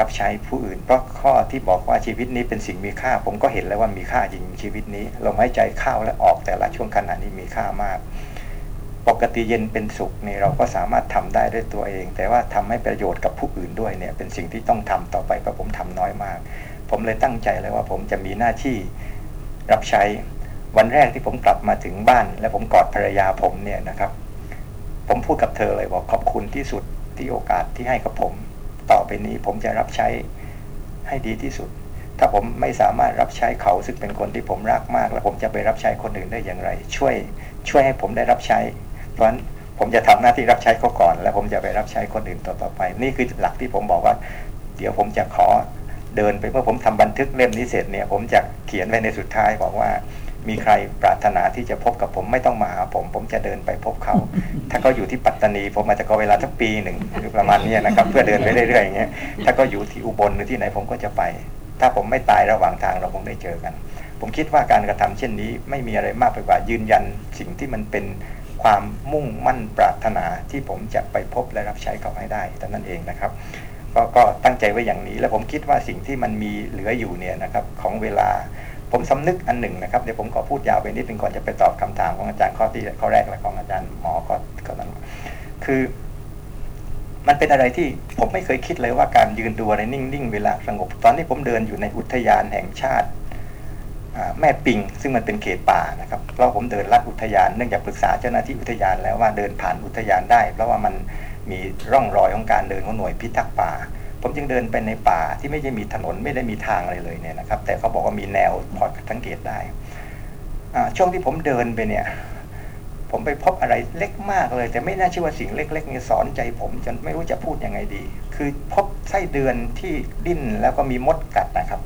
รับใช้ผู้อื่น เพราะข้อที่บอกว่าชีวิตนี้เป็นสิ่งมีค่า ผมก็เห็นแล้วว่ามีค่าจริงชีวิตนี้ลมหายใจเข้าและออกแต่ละช่วงขณะนี้มีค่ามาก ปกติเย็นเป็นสุขนี่เราก็สามารถทำได้ด้วยตัวเอง แต่ว่าทำให้ประโยชน์กับผู้อื่นด้วยเนี่ยเป็นสิ่งที่ต้องทำต่อไปเพราะผมทำน้อยมาก ผมเลยตั้งใจเลยว่าผมจะมีหน้าที่รับใช้วันแรกที่ผมกลับมาถึงบ้าน และผมกอดภรรยาผมเนี่ยนะครับ ผมพูดกับเธอเลยบอกขอบคุณที่สุดที่โอกาสที่ให้กับผม ต่อไปนี้ผมจะรับใช้ให้ดีที่สุด ถ้าผมไม่สามารถรับใช้เขาซึ่งเป็นคนที่ผมรักมาก แล้วผมจะไปรับใช้คนอื่นได้อย่างไร ช่วย ช่วยให้ผมได้รับใช้ เพราะฉะนั้นผมจะทำหน้าที่รับใช้เขาก่อน แล้วผมจะไปรับใช้คนอื่นต่อๆไป นี่คือหลักที่ผมบอกว่า เดี๋ยวผมจะขอเดินไปเมื่อผมทำบันทึกเล่มนี้เสร็จเนี่ย ผมจะเขียนไว้ในสุดท้ายบอกว่า มีใครปรารถนาที่จะพบกับผมไม่ต้องมาหาผม ผมจะเดินไปพบเขา ถ้าเขาอยู่ที่ปัตตานี ผมอาจจะก็เวลาสักปีหนึ่งหรือประมาณนี้นะครับ เพื่อเดินไปเรื่อยๆอย่างเงี้ยถ้าก็อยู่ที่อุบลหรือที่ไหนผมก็จะไป ถ้าผมไม่ตายระหว่างทางเราคงได้เจอกัน ผมคิดว่าการกระทำเช่นนี้ ไม่มีอะไรมากไปกว่ายืนยันสิ่งที่มันเป็นความมุ่งมั่นปรารถนาที่ผมจะไปพบและรับใช้เขาให้ได้แต่นั่นเองนะครับก็ก็ตั้งใจไว้อย่างนี้ แล้วผมคิดว่าสิ่งที่มันมีเหลืออยู่เนี่ยนะครับของเวลา ผมสำนึกอันหนึ่งนะครับเดี๋ยวผมขอพูดยาวไปนิดนึงก่อนจะไปตอบคำถามของอาจารย์ข้อที่ข้อแรกและของอาจารย์หมอก็ก็นั้น คือ มันเป็นอะไรที่ผมไม่เคยคิดเลยว่าการยืนดูอะไรนิ่งๆเวลาสงบ ตอนนี้ผมเดินอยู่ในอุทยานแห่งชาติแม่ปิง ซึ่งมันเป็นเขตป่านะครับเพราะผมเดินลัดอุทยานเนื่องจากปรึกษาเจ้าหน้าที่อุทยานแล้วว่าเดินผ่านอุทยานได้ เพราะว่ามันมีร่องรอยของการเดินของหน่วยพิทักษ์ป่า ผมจึงเดินไปในป่าที่ไม่ได้มีถนนไม่ได้มีทางอะไรเลยเนี่ยนะครับ แต่เขาบอกว่ามีแนวพอสังเกตได้ช่วงที่ผมเดินไปเนี่ย ผมไปพบอะไรเล็กมากเลย แต่ไม่น่าเชื่อว่าสิ่งเล็กๆนี่สอนใจผมจนไม่รู้จะพูดยังไงดี คือพบไส้เดือนที่ดิ้นแล้วก็มีมดกัดนะครับ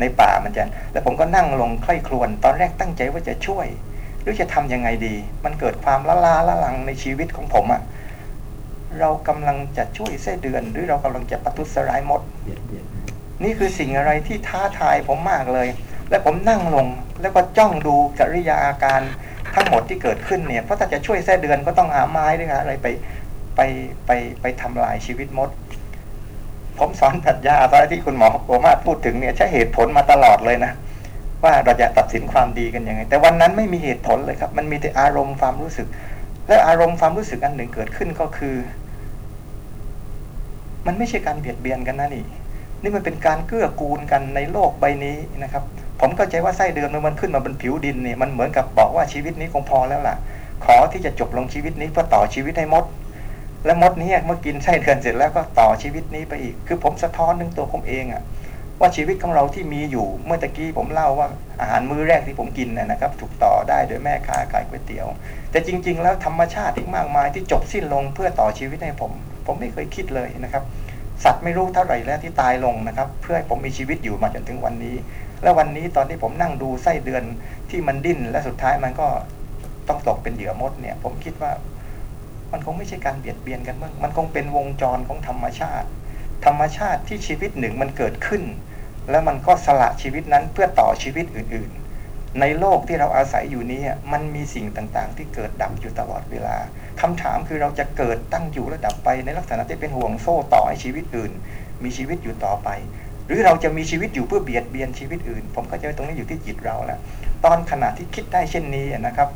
ในป่ามันจะแล้วผมก็นั่งลงใคร่ครวญตอนแรกตั้งใจว่าจะช่วย หรือจะทํำยังไงดี มันเกิดความละลาละลังในชีวิตของผมอะ่ะ เรากำลังจะช่วยเส้เดือน หรือเรากำลังจะปทุสร้ายมด นี่คือสิ่งอะไรที่ท้าทายผมมากเลย และผมนั่งลงแล้วก็จ้องดูจริยาอาการทั้งหมดที่เกิดขึ้นเนี่ยเพราะถ้าจะช่วยแส้เดือนก็ต้องหาไม้ด้วยอะไรไปไปไปไปทำลายชีวิตมด ผมสอนปรัชญาตอนที่คุณหมอโอมาพูดถึงเนี่ยใช้เหตุผลมาตลอดเลยนะว่าเราจะตัดสินความดีกันยังไง แต่วันนั้นไม่มีเหตุผลเลยครับ มันมีแต่อารมณ์ความรู้สึก และอารมณ์ความรู้สึกอันหนึ่งเกิดขึ้นก็คือ มันไม่ใช่การเบียดเบียนกันนะนี่ นี่มันเป็นการเกื้อกูลกันในโลกใบนี้นะครับ ผมเข้าใจว่าไส้เดือนมันขึ้นมาบนผิวดินเนี่ยมันเหมือนกับบอกว่าชีวิตนี้คงพอแล้วล่ะ ขอที่จะจบลงชีวิตนี้เพื่อต่อชีวิตให้มด และมดนี้เมื่อกินไส้เดือนเสร็จแล้วก็ต่อชีวิตนี้ไปอีก คือผมสะท้อนนึงตัวผมเองอะว่าชีวิตของเราที่มีอยู่เมื่อตะกี้ผมเล่าว่าอาหารมื้อแรกที่ผมกินนะครับ ถูกต่อได้โดยแม่ค้าขายก๋วยเตี๋ยว แต่จริง ๆ แล้วธรรมชาติอีกมากมายที่จบสิ้นลงเพื่อต่อชีวิตให้ผม ผมไม่เคยคิดเลยนะครับ สัตว์ไม่รู้เท่าไหร่แล้วที่ตายลงนะครับ เพื่อให้ผมมีชีวิตอยู่มาจนถึงวันนี้ และวันนี้ตอนที่ผมนั่งดูไส้เดือนที่มันดิ้นและสุดท้ายมันก็ต้องตกเป็นเหยื่อมดเนี่ย ผมคิดว่ามันคงไม่ใช่การเบียดเบียนกันมั้งมันคงเป็นวงจรของธรรมชาติ ธรรมชาติที่ชีวิตหนึ่งมันเกิดขึ้น แล้วมันก็สละชีวิตนั้นเพื่อต่อชีวิตอื่นๆ ในโลกที่เราอาศัยอยู่นี้มันมีสิ่งต่างๆ ที่เกิดดับอยู่ตลอดเวลาคำถามคือเราจะเกิดตั้งอยู่ระดับไปในลักษณะที่เป็นห่วงโซ่ต่อให้ชีวิตอื่น มีชีวิตอยู่ต่อไป หรือเราจะมีชีวิตอยู่เพื่อเบียดเบียนชีวิตอื่น ผมก็จะตรงนี้อยู่ที่จิตเราแล้วตอนขณะที่คิดได้เช่นนี้นะครับ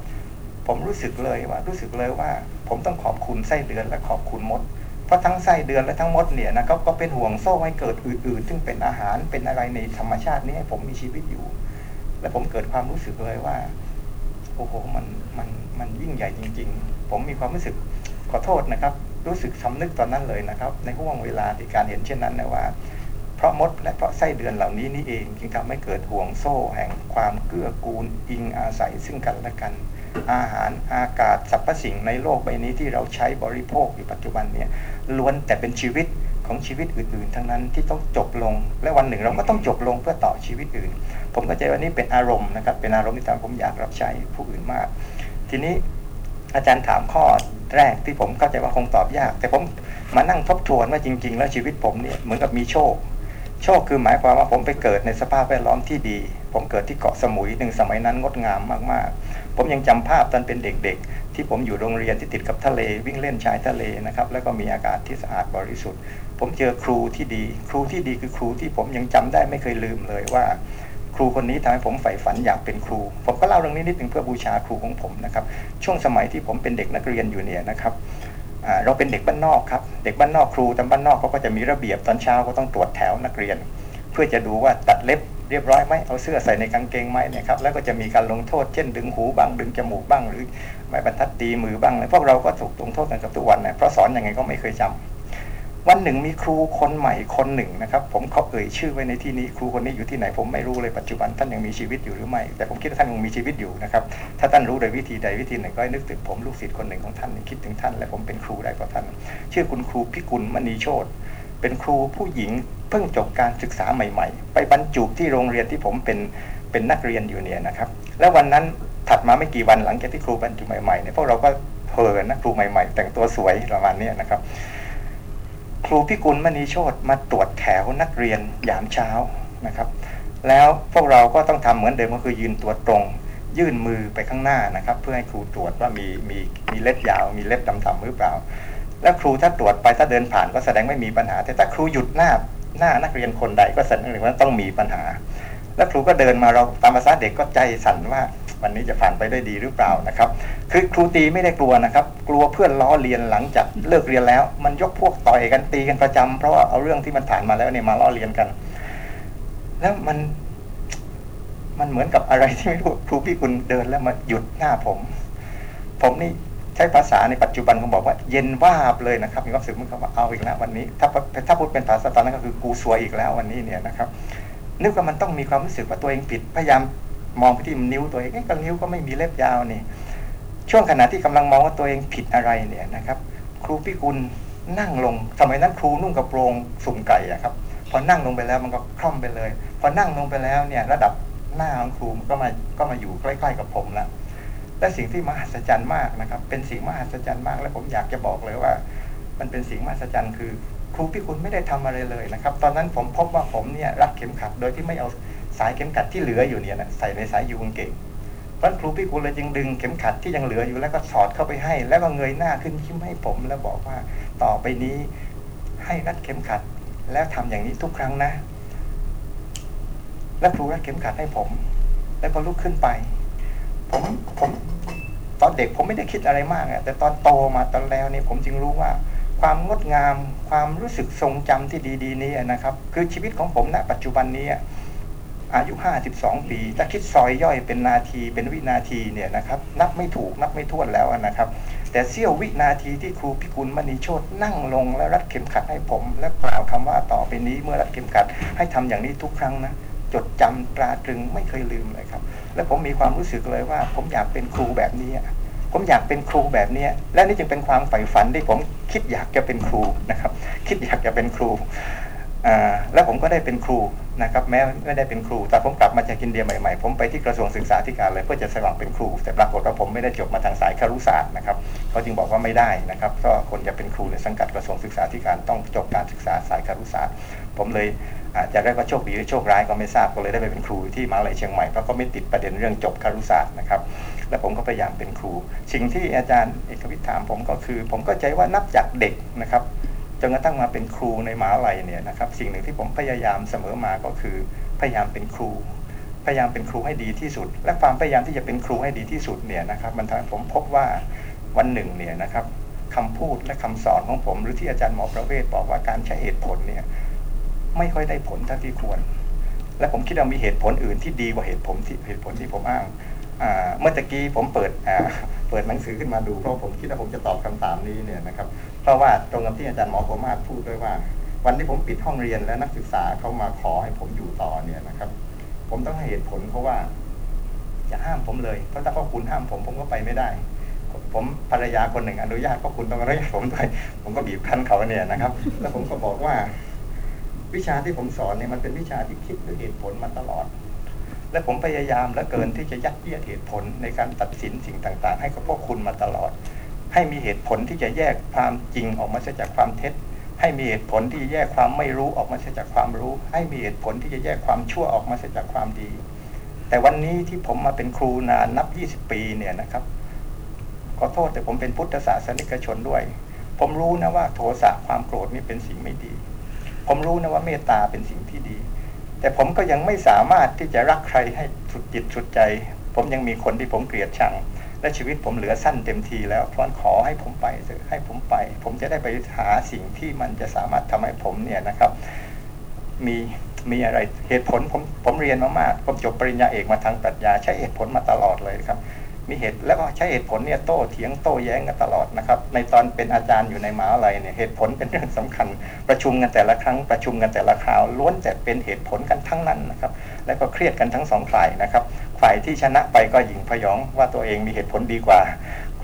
ผมรู้สึกเลยว่ารู้สึกเลยว่า ผมต้องขอบคุณไส้เดือนและขอบคุณมดเพราะทั้งไส้เดือนและทั้งมดเนี่ยนะก็เป็นห่วงโซ่ให้เกิดอื่นๆ ซึ่งเป็นอาหารเป็นอะไรในธรรมชาตินี้ให้ผมมีชีวิตอยู่ และผมเกิดความรู้สึกเลยว่าโอ้โหมันมันมันยิ่งใหญ่จริง ๆ ผมมีความรู้สึกขอโทษนะครับ รู้สึกสำนึกตอนนั้นเลยนะครับ ในห่วงเวลาที่การเห็นเช่นนั้นนะว่า เพราะมดและเพราะไส้เดือนเหล่านี้นี่เองจึงทำให้เกิดห่วงโซ่แห่งความเกื้อกูลอิงอาศัยซึ่งกันและกัน อาหารอากาศสรรพสิ่งในโลกใบนี้ที่เราใช้บริโภคอยู่ปัจจุบันเนี่ยล้วนแต่เป็นชีวิตของชีวิตอื่นๆ ทั้งนั้นที่ต้องจบลง และวันหนึ่งเราก็ต้องจบลงเพื่อต่อชีวิตอื่น ผมก็ใจว่านี่เป็นอารมณ์นะครับ เป็นอารมณ์ที่ทำผมอยากรับใช้ผู้อื่นมาก ทีนี้อาจารย์ถามข้อแรกที่ผมเข้าใจว่าคงตอบยาก แต่ผมมานั่งทบทวนว่าจริง ๆ แล้วชีวิตผมเนี่ยเหมือนกับมีโชค โชคคือหมายความว่าผมไปเกิดในสภาพแวดล้อมที่ดี ผมเกิดที่เกาะสมุยหนึ่งสมัยนั้นงดงามมากๆ ผมยังจำภาพตอนเป็นเด็กๆ ที่ผมอยู่โรงเรียนที่ติดกับทะเลวิ่งเล่นชายทะเลนะครับแล้วก็มีอากาศที่สะอาดบริสุทธิ์ ผมเจอครูที่ดี ครูที่ดีคือครูที่ผมยังจำได้ไม่เคยลืมเลยว่า ครูคนนี้ทำให้ผมใฝ่ฝันอยากเป็นครู ผมก็เล่าเรื่องนี้นิดหนึ่งเพื่อบูชาครูของผมนะครับ ช่วงสมัยที่ผมเป็นเด็กนักเรียนอยู่เนี่ยนะครับเราเป็นเด็กบ้านนอกครับเด็กบ้านนอกครูตามบ้านนอกเขาก็จะมีระเบียบตอนเช้าก็ต้องตรวจแถวนักเรียน เพื่อจะดูว่าตัดเล็บเรียบร้อยไหมเอาเสื้อใส่ในกางเกงไหมนะครับแล้วก็จะมีการลงโทษเช่นดึงหูบ้างดึงจมูกบ้างหรือไม้บรรทัดตีมือบ้างเลยพวกเราก็ถูกลงโทษกันกับทุกวันนะเพราะสอนอยังไงก็ไม่เคยจำ วันหนึ่งมีครูคนใหม่คนหนึ่งนะครับ ผมเขาเอ่ยชื่อไว้ในที่นี้ครูคนนี้อยู่ที่ไหนผมไม่รู้เลยปัจจุบันท่านยังมีชีวิตอยู่หรือไม่ แต่ผมคิดว่าท่านยังมีชีวิตอยู่นะครับ ถ้าท่านรู้โดยวิธีใดวิธีหนึ่งก็ให้นึกถึงผมลูกศิษย์คนหนึ่งของท่านคิดถึงท่านและผมเป็นครูได้เพราะท่าน ชื่อคุณครูพิกุลมณีโชตเป็นครูผู้หญิงเพิ่งจบการศึกษาใหม่ ๆ ไปบรรจุที่โรงเรียนที่ผมเป็นเป็นนักเรียนอยู่เนี่ยนะครับ แล้ววันนั้นถัดมาไม่กี่วันหลังจากที่ครูบรรจุใหม่ๆเนี่ยพวกเราก็เพลินนะครูใหม่ ๆ แต่งตัวสวยประมาณนี้นะครับ ครูพิกุลมณีโชตมาตรวจแถวนักเรียนยามเช้านะครับ แล้วพวกเราก็ต้องทำเหมือนเดิมก็คือยืนตัวตรง ยื่นมือไปข้างหน้านะครับ เพื่อให้ครูตรวจว่ามีมีมีเล็บยาว มีเล็บดำๆหรือเปล่า แล้วครูถ้าตรวจไปถ้าเดินผ่านก็แสดงไม่มีปัญหา แต่ถ้าครูหยุดหน้าหน้านักเรียนคนใดก็แสดงว่าต้องมีปัญหา แล้วครูก็เดินมาเราตามภาษาเด็กก็ใจสั่นว่าวันนี้จะผ่านไปได้ดีหรือเปล่านะครับ คือครูตีไม่ได้กลัวนะครับ กลัวเพื่อนล้อเลียนหลังจากเลิกเรียนแล้ว มันยกพวกต่อยกันตีกันประจำเพราะว่าเอาเรื่องที่มันผ่านมาแล้วเนี่ยมาล้อเลียนกัน แล้วมัน มันเหมือนกับอะไรที่ไม่รู้ครูพี่คุณเดินแล้วมาหยุดหน้าผม ผมนี่ใช้ภาษาในปัจจุบันเขาบอกว่า เย็นว่าบเลยนะครับมีความรู้สึกมันก็ว่าเอาอีกแล้ววันนี้ ถ้าถ้าพูดเป็นภาษาตอนนั้นก็คือกูสวยอีกแล้ววันนี้เนี่ยนะครับ นึกว่ามันต้องมีความรู้สึกว่าตัวเองผิด พยายามมองไปที่นิ้วตัวเองก็นิ้วก็ไม่มีเล็บยาวนี่ ช่วงขณะที่กำลังมองว่าตัวเองผิดอะไรเนี่ยนะครับ ครูพิกุลนั่งลง สมัยนั้นครูนุ่งกระโปรงสุ่มไก่อะครับ พอนั่งลงไปแล้วมันก็คล่อมไปเลย พอนั่งลงไปแล้วเนี่ย ระดับหน้าของครูก็มาก็มาอยู่ใกล้ๆกับผมล้วและสิ่งที่มหัศจรรย์มากนะครับ เป็นสิ่งมหัศจรรย์มาก และผมอยากจะบอกเลยว่า มันเป็นสิ่งมหัศจรรย์คือ ครูพี่คุณไม่ได้ทำอะไรเลยนะครับ ตอนนั้นผมพบว่าผมเนี่ยรักเข็มขัด โดยที่ไม่เอาสายเข็มขัดที่เหลืออยู่เนี่ยนะใส่ในสายยูงเก่งเพราะครูพี่คุณเลยจึงดึงเข็มขัดที่ยังเหลืออยู่แล้วก็สอดเข้าไปให้ แล้วก็เงยหน้าขึ้นยิ้มให้ผมแล้วบอกว่าต่อไปนี้ให้รัดเข็มขัด แล้วทำอย่างนี้ทุกครั้งนะ แล้วครูรัดเข็มขัดให้ผม แล้วก็ลุกขึ้นไป ผมผมตอนเด็กผมไม่ได้คิดอะไรมากอะแต่ตอนโตมาตอนแล้วเนี่ยผมจึงรู้ว่า ความงดงาม ความรู้สึกทรงจำที่ดี ๆ นี้นะครับ คือชีวิตของผมณปัจจุบันนี้อายุ 52 ปีถ้าคิดซอยย่อยเป็นนาทีเป็นวินาทีเนี่ยนะครับ นับไม่ถูกนับไม่ถ้วนแล้วนะครับ แต่เสี้ยววินาทีที่ครูพิกุลมณีโชตนั่งลงและรัดเข็มขัดให้ผม และกล่าวคำว่าต่อไปนี้เมื่อรัดเข็มขัดให้ทำอย่างนี้ทุกครั้งนะจดจำตราตรึงไม่เคยลืมเลยครับ และผมมีความรู้สึกเลยว่า ผมอยากเป็นครูแบบนี้ ผมอยากเป็นครูแบบนี้และนี่จึงเป็นความใฝ่ฝันที่ผมคิดอยากจะเป็นครูนะครับ คิดอยากจะเป็นครูแล้วผมก็ได้เป็นครูนะครับแม้ไม่ได้เป็นครู แต่ผมกลับมาจากอินเดียใหม่ๆ ผมไปที่กระทรวงศึกษาธิการเลยเพื่อจะสมัครเป็นครู แต่ปรากฏว่าผมไม่ได้จบมาทางสายคารุศาสตร์นะครับเขาจึงบอกว่าไม่ได้นะครับก็คนจะเป็นครูในสังกัดกระทรวงศึกษาธิการต้องจบการศึกษาสายคารุศาสตร์ ผมเลยอาจจะได้ว่าโชคดีหรือโชคร้ายก็ไม่ทราบก็เลยได้ไปเป็นครูที่มหาลัยเชียงใหม่เพราะก็ไม่ติดประเด็นเรื่องจบคารุศาสตร์นะครับ และผมก็พยายามเป็นครู สิ่งที่อาจารย์เอกวิทย์ถามผมก็คือ ผมก็ใจว่านับจากเด็กนะครับจนกระทั่งมาเป็นครูในมหาลัยเนี่ยนะครับ สิ่งหนึ่งที่ผมพยายามเสมอมาก็คือ พยายามเป็นครู พยายามเป็นครูให้ดีที่สุด และความพยายามที่จะเป็นครูให้ดีที่สุดเนี่ยนะครับมันทำให้ผมพบว่าวันหนึ่งเนี่ยนะครับคำพูดและคำสอนของผม หรือที่อาจารย์หมอประเวศบอกว่าการใช้เหตุผลเนี่ยไม่ค่อยได้ผลเท่าที่ควร และผมคิดว่ามีเหตุผลอื่นที่ดีกว่าเหตุผลที่เหตุผลที่ผมอ้าง เมื่อกี้ผมเปิดเปิดหนังสือขึ้นมาดูเพราะผมคิดว่าผมจะตอบคำถามนี้เนี่ยนะครับเพราะว่าตรงกับที่อาจารย์หมอโคมาพูดด้วยว่า วันที่ผมปิดห้องเรียนแล้วนักศึกษาเขามาขอให้ผมอยู่ต่อเนี่ยนะครับ ผมต้องให้เหตุผลเพราะว่าจะห้ามผมเลยเพราะถ้าพ่อคุณห้ามผมผมก็ไปไม่ได้ ผมภรรยาคนหนึ่งอนุญาตพ่อคุณต้องอนุญาตผมด้วยผมก็บีบคั้นเขาเนี่ยนะครับ แล้วผมก็บอกว่า วิชาที่ผมสอนเนี่ยมันเป็นวิชาที่คิดด้วยเหตุผลมาตลอด และผมพยายามและเกินที่จะยัดเยียดเหตุผลในการตัดสินสิ่งต่าง ๆ ให้กับพวกคุณมาตลอด ให้มีเหตุผลที่จะแยกความจริงออกมาจากความเท็จ ให้มีเหตุผลที่จะแยกความไม่รู้ออกมาจากความรู้ ให้มีเหตุผลที่จะแยกความชั่วออกมาจากความดี แต่วันนี้ที่ผมมาเป็นครูนานนับ 20 ปีเนี่ยนะครับขอโทษแต่ผมเป็นพุทธศาสนิกชนด้วย ผมรู้นะว่าโทสะความโกรธนี่เป็นสิ่งไม่ดี ผมรู้นะว่าเมตตาเป็นสิ่งที่ดี แต่ผมก็ยังไม่สามารถที่จะรักใครให้สุดจิตสุดใจ ผมยังมีคนที่ผมเกลียดชัง และชีวิตผมเหลือสั้นเต็มทีแล้วเพราะขอให้ผมไปเถอะให้ผมไป ผมจะได้ไปหาสิ่งที่มันจะสามารถทำให้ผมเนี่ยนะครับมีมีอะไรเหตุผลผมผมเรียนมามากผมจบปริญญาเอกมาทางปรัชญาใช้เหตุผลมาตลอดเลยครับ มีเหตุแล้วก็ใช้เหตุผลเนี่ยโต้เถียงโต้แย้งกันตลอดนะครับ ในตอนเป็นอาจารย์อยู่ในมหาลัยเนี่ยเหตุผลเป็นเรื่องสำคัญ ประชุมกันแต่ละครั้งประชุมกันแต่ละคราวล้วนแต่เป็นเหตุผลกันทั้งนั้นนะครับแล้วก็เครียดกันทั้งสองฝ่ายนะครับฝ่ายที่ชนะไปก็หยิ่งพยองว่าตัวเองมีเหตุผลดีกว่า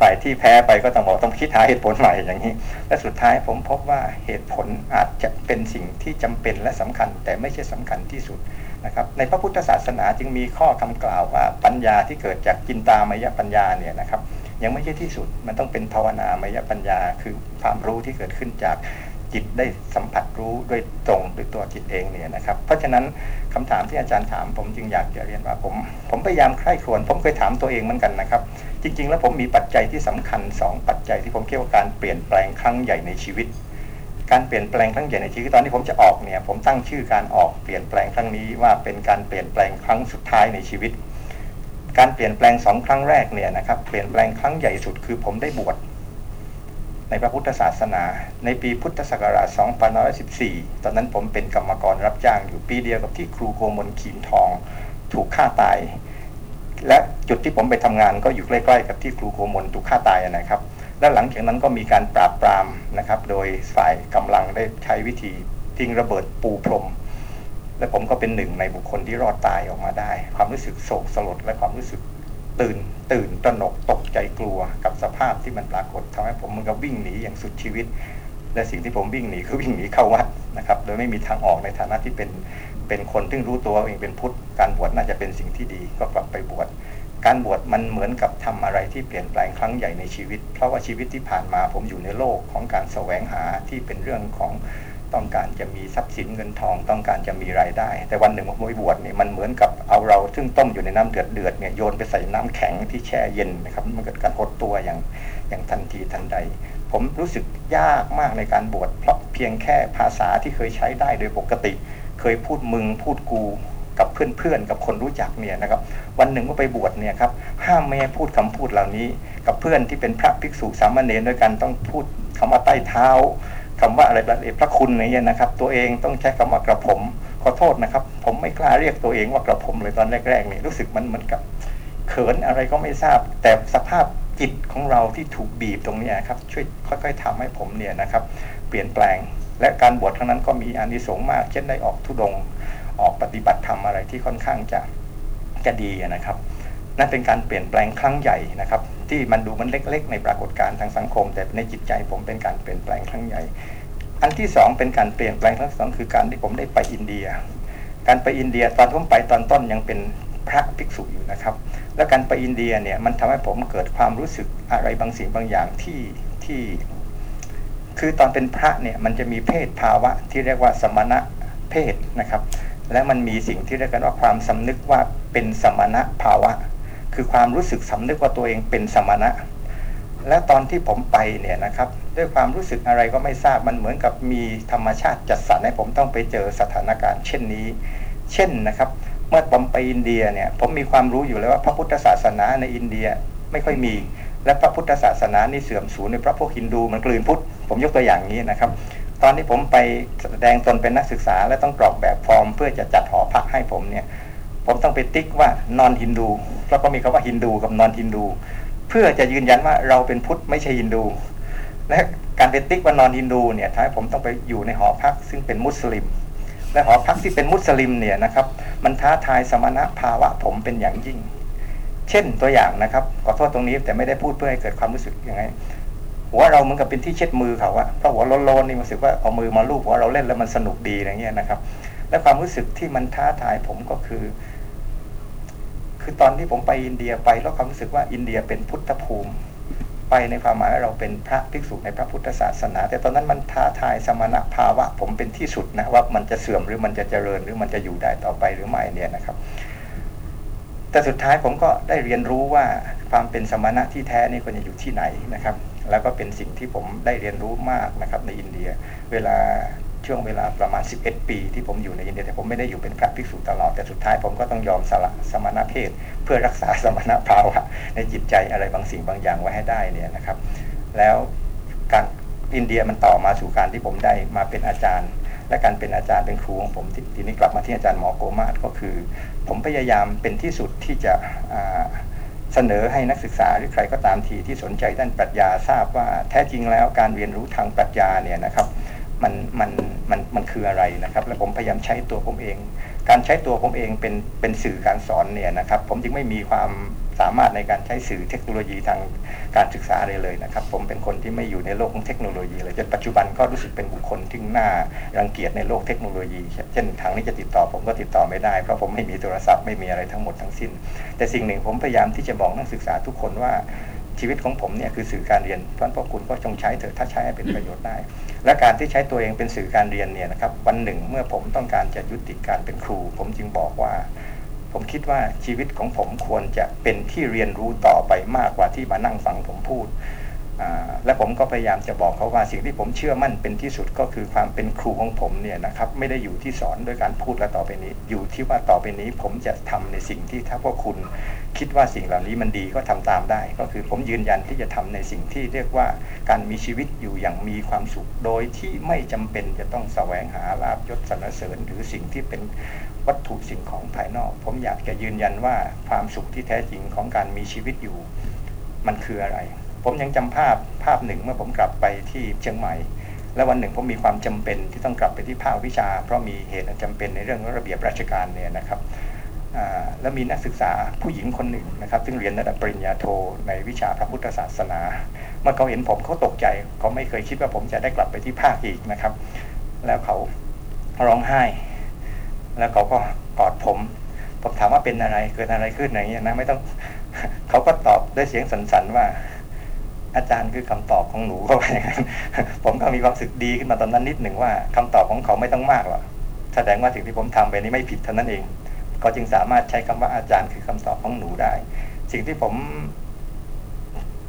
ฝ่ายที่แพ้ไปก็ต้องบอกต้องคิดหาเหตุผลใหม่อย่างนี้ และสุดท้ายผมพบว่าเหตุผลอาจจะเป็นสิ่งที่จำเป็นและสำคัญ แต่ไม่ใช่สำคัญที่สุด นะครับในพระพุทธศาสนาจึงมีข้อคำกล่าวว่าปัญญาที่เกิดจากกินตามยปัญญาเนี่ยนะครับ ยังไม่ใช่ที่สุดมันต้องเป็นภาวนามยปัญญา คือความรู้ที่เกิดขึ้นจากจิตได้สัมผัสรู้ด้วยตรงด้วยตัวจิตเองเนี่ยนะครับ เพราะฉะนั้นคำถามที่อาจารย์ถามผมจึงอยากจะเรียนว่าผม ผมพยายามใคร่ครวญผมเคยถามตัวเองเหมือนกันนะครับ จริง ๆ แล้วผมมีปัจจัยที่สำคัญ 2 ปัจจัยที่ผมเกี่ยวกับการเปลี่ยนแปลงครั้งใหญ่ในชีวิต การเปลี่ยนแปลงครั้งใหญ่ในชีวิตตอนที่ผมจะออกเนี่ยผมตั้งชื่อการออกเปลี่ยนแปลงครั้งนี้ว่าเป็นการเปลี่ยนแปลงครั้งสุดท้ายในชีวิต การเปลี่ยนแปลงสองครั้งแรกเนี่ยนะครับเปลี่ยนแปลงครั้งใหญ่สุดคือผมได้บวชในพระพุทธศาสนา ในปีพุทธศักราช 2514 ตอนนั้นผมเป็นกรรมกรรับจ้างอยู่ปีเดียวกับที่ครูโกมลขีมทอง ถูกฆ่าตาย และจุดที่ผมไปทำงานก็อยู่ใกล้ๆกับที่ครูโกมลถูกฆ่าตายนะครับ และหลังจากนั้นก็มีการปราบปรามนะครับ โดยฝ่ายกำลังได้ใช้วิธีทิ้งระเบิดปูพรม และผมก็เป็นหนึ่งในบุคคลที่รอดตายออกมาได้ ความรู้สึกโศกสลดและความรู้สึกตื่น ตื่นตระหนกตกใจกลัวกับสภาพที่มันปรากฏทำให้ผมมันก็วิ่งหนีอย่างสุดชีวิต และสิ่งที่ผมวิ่งหนีคือวิ่งหนีเข้าวัดนะครับโดยไม่มีทางออกในฐานะที่เป็นเป็นคนที่รู้ตัวเองเป็นพุทธการบวชน่าจะเป็นสิ่งที่ดีก็กลับไปบวช การบวชมันเหมือนกับทำอะไรที่เปลี่ยนแปลงครั้งใหญ่ในชีวิต เพราะว่าชีวิตที่ผ่านมาผมอยู่ในโลกของการแสวงหาที่เป็นเรื่องของต้องการจะมีทรัพย์สินเงินทองต้องการจะมีรายได้ แต่วันหนึ่งผมไปบวชเนี่ยมันเหมือนกับเอาเรา ซึ่งต้มอยู่ในน้ำเดือดเดือดเนี่ยโยนไปใส่น้ำแข็งที่แช่เย็นนะครับมันเกิดการหดตัวอย่างอย่างทันทีทันใด ผมรู้สึกยากมากในการบวชเพราะเพียงแค่ภาษาที่เคยใช้ได้โดยปกติ เคยพูดมึงพูดกู กับเพื่อนๆ กับคนรู้จักเนี่ยนะครับ วันหนึ่งก็ไปบวชเนี่ยครับห้ามไม่ให้พูดคำพูดเหล่านี้ กับเพื่อนที่เป็นพระภิกษุสามเณรด้วยกันต้องพูดคำว่าใต้เท้าคำว่าอะไรพระคุณอะไรเงี้ยนะครับ ตัวเองต้องใช้คำว่ากระผมขอโทษนะครับ ผมไม่กล้าเรียกตัวเองว่ากระผมเลยตอนแรกๆนี่รู้สึกมันเหมือนกับเขินอะไรก็ไม่ทราบ แต่สภาพจิตของเราที่ถูกบีบตรงนี้ครับช่วยค่อย ๆทำให้ผมเนี่ยนะครับ เปลี่ยนแปลงและการบวชครั้งนั้นก็มีอานิสงส์มาก เช่นได้ออกทุดง ออกปฏิบัติธรรมอะไรที่ค่อนข้างจะจะดีนะครับนั่นเป็นการเปลี่ยนแปลงครั้งใหญ่นะครับ ที่มันดูมันเล็ก ๆ ในปรากฏการณ์ทางสังคม แต่ในจิตใจผมเป็นการเปลี่ยนแปลงครั้งใหญ่ อันที่สองเป็นการเปลี่ยนแปลงครั้งสองคือการที่ผมได้ไปอินเดีย การไปอินเดียตอนผมไปตอนต้นยังเป็นพระภิกษุอยู่นะครับ และการไปอินเดียเนี่ยมันทำให้ผมเกิดความรู้สึกอะไรบางสิ่งบางอย่างที่ที่ คือตอนเป็นพระเนี่ยมันจะมีเพศภาวะที่เรียกว่าสมณะเพศนะครับ และมันมีสิ่งที่เรียกกันว่าความสำนึกว่าเป็นสมณะภาวะ คือความรู้สึกสำนึกว่าตัวเองเป็นสมณะ และตอนที่ผมไปเนี่ยนะครับด้วยความรู้สึกอะไรก็ไม่ทราบมันเหมือนกับมีธรรมชาติจัดสรรให้ผมต้องไปเจอสถานการณ์ เช่นนี้ เช่นนะครับ เมื่อผมไปอินเดียเนี่ยผมมีความรู้อยู่แล้วว่าพระพุทธศาสนาในอินเดียไม่ค่อยมี และพระพุทธศาสนานี่เสื่อมสูญในพระพวกฮินดูมันกลืนพุทธผมยกตัวอย่างนี้นะครับ ตอนที่ผมไปแสดงตนเป็นนักศึกษา และต้องกรอกแบบฟอร์ม เพื่อจะจัดหอพักให้ผมเนี่ย ผมต้องไปติ๊กว่านอนฮินดูแล้วก็มีคำว่าฮินดูกับนอนฮินดู เพื่อจะยืนยันว่าเราเป็นพุทธไม่ใช่ฮินดู และการไปติ๊กว่านอนฮินดูเนี่ยทำให้ผมต้องไปอยู่ในหอพักซึ่งเป็นมุสลิม และหอพักที่เป็นมุสลิมเนี่ยนะครับมันท้าทายสมณภาวะผมเป็นอย่างยิ่ง เช่นตัวอย่างนะครับขอโทษตรงนี้แต่ไม่ได้พูดเพื่อให้เกิดความรู้สึกยังไง หัวเราเหมือนกับเป็นที่เช็ดมือเขาอะเพราะหัวโลนๆนี่มันรู้สึกว่าเอามือมาลูบหัวเราเล่นแล้วมันสนุกดีอย่างเงี้ยนะครับ และความรู้สึกที่มันท้าทายผมก็คือ คือตอนที่ผมไปอินเดียไปแล้วความรู้สึกว่าอินเดียเป็นพุทธภูมิ ไปในความหมายว่าเราเป็นพระภิกษุในพระพุทธศาสนา แต่ตอนนั้นมันท้าทายสมณภาวะ ผมเป็นที่สุดนะว่ามันจะเสื่อมหรือมันจะเจริญหรือมันจะอยู่ได้ต่อไปหรือไม่เนี่ยนะครับแต่สุดท้ายผมก็ได้เรียนรู้ว่าความเป็นสมณะที่แท้นี่ควรจะอยู่ที่ไหนนะครับ แล้วก็เป็นสิ่งที่ผมได้เรียนรู้มากนะครับในอินเดีย เวลาช่วงเวลาประมาณ 11 ปี ที่ผมอยู่ในอินเดียแต่ผมไม่ได้อยู่เป็นพระภิกษุตลอด แต่สุดท้ายผมก็ต้องยอมสละสมณเพศ เพื่อรักษาสมณภาวะในจิตใจอะไรบางสิ่งบางอย่างไว้ให้ได้เนี่ยนะครับ แล้วการอินเดียมันต่อมาสู่การที่ผมได้มาเป็นอาจารย์ และการเป็นอาจารย์เป็นครูของผมทีนี้กลับมาที่อาจารย์หมอโกมาศก็คือ ผมพยายามเป็นที่สุดที่จะ เสนอให้นักศึกษาหรือใครก็ตามทีที่สนใจด้านปรัชญาทราบว่าแท้จริงแล้วการเรียนรู้ทางปรัชญาเนี่ยนะครับมันมันมันมันคืออะไรนะครับ และผมพยายามใช้ตัวผมเอง การใช้ตัวผมเองเป็นเป็นสื่อการสอนเนี่ยนะครับ ผมจึงไม่มีความสามารถในการใช้สื่อเทคโนโลยีทางการศึกษาเลยเลยนะครับ ผมเป็นคนที่ไม่อยู่ในโลกของเทคโนโลยีเลยจนปัจจุบันก็รู้สึกเป็นบุคคลที่น่ารังเกียจในโลกเทคโนโลยี เช่นทางนี้จะติดต่อผมก็ติดต่อไม่ได้เพราะผมไม่มีโทรศัพท์ไม่มีอะไรทั้งหมดทั้งสิ้น แต่สิ่งหนึ่งผมพยายามที่จะบอกนักศึกษาทุกคนว่าชีวิตของผมเนี่ยคือสื่อการเรียนเพราะพวกคุณก็จงใช้เถอะถ้าใช้ให้เป็นประโยชน์ได้ และการที่ใช้ตัวเองเป็นสื่อการเรียนเนี่ยนะครับวันหนึ่งเมื่อผมต้องการจะยุติการเป็นครู ผมจึงบอกว่า ผมคิดว่าชีวิตของผมควรจะเป็นที่เรียนรู้ต่อไปมากกว่าที่มานั่งฟังผมพูด และผมก็พยายามจะบอกเขาว่าสิ่งที่ผมเชื่อมั่นเป็นที่สุดก็คือความเป็นครูของผมเนี่ยนะครับไม่ได้อยู่ที่สอนโดยการพูดและต่อไปนี้ อยู่ที่ว่าต่อไปนี้ผมจะทำในสิ่งที่ถ้าพวกคุณคิดว่าสิ่งเหล่านี้มันดีก็ทำตามได้ ก็คือผมยืนยันที่จะทำในสิ่งที่เรียกว่าการมีชีวิตอยู่อย่างมีความสุข โดยที่ไม่จำเป็นจะต้องแสวงหาลาบยศสรรเสริญ หรือสิ่งที่เป็นวัตถุสิ่งของภายนอก ผมอยากจะยืนยันว่าความสุขที่แท้จริงของการมีชีวิตอยู่ มันคืออะไร ผมยังจำภาพภาพหนึ่งเมื่อผมกลับไปที่เชียงใหม่ แล้ววันหนึ่งผมมีความจำเป็นที่ต้องกลับไปที่ภาควิชา เพราะมีเหตุจำเป็นในเรื่องระเบียบราชการเนี่ยนะครับแล้วมีนักศึกษาผู้หญิงคนหนึ่งนะครับ ซึ่งเรียนระดับปริญญาโทในวิชาพระพุทธศาสนา เมื่อเขาเห็นผมเขาตกใจเขาไม่เคยคิดว่าผมจะได้กลับไปที่ภาคอีกนะครับ แล้วเขาร้องไห้ แล้วเขาก็กอดผม ผมถามว่าเป็นอะไรเกิดอะไรขึ้นอะไรเงี้ยนะไม่ต้องเขาก็ตอบด้วยเสียงสันๆว่า อาจารย์คือคำตอบของหนูเข้าไปผมก็มีความสึกดีขึ้นมาตอนนั้นนิดหนึ่งว่าคำตอบของเขาไม่ต้องมากหรอกแสดงว่าสิ่งที่ผมทำไปนี้ไม่ผิดเท่านั้นเอง ก็จึงสามารถใช้คำว่าอาจารย์คือคำตอบของหนูได้ สิ่งที่ผม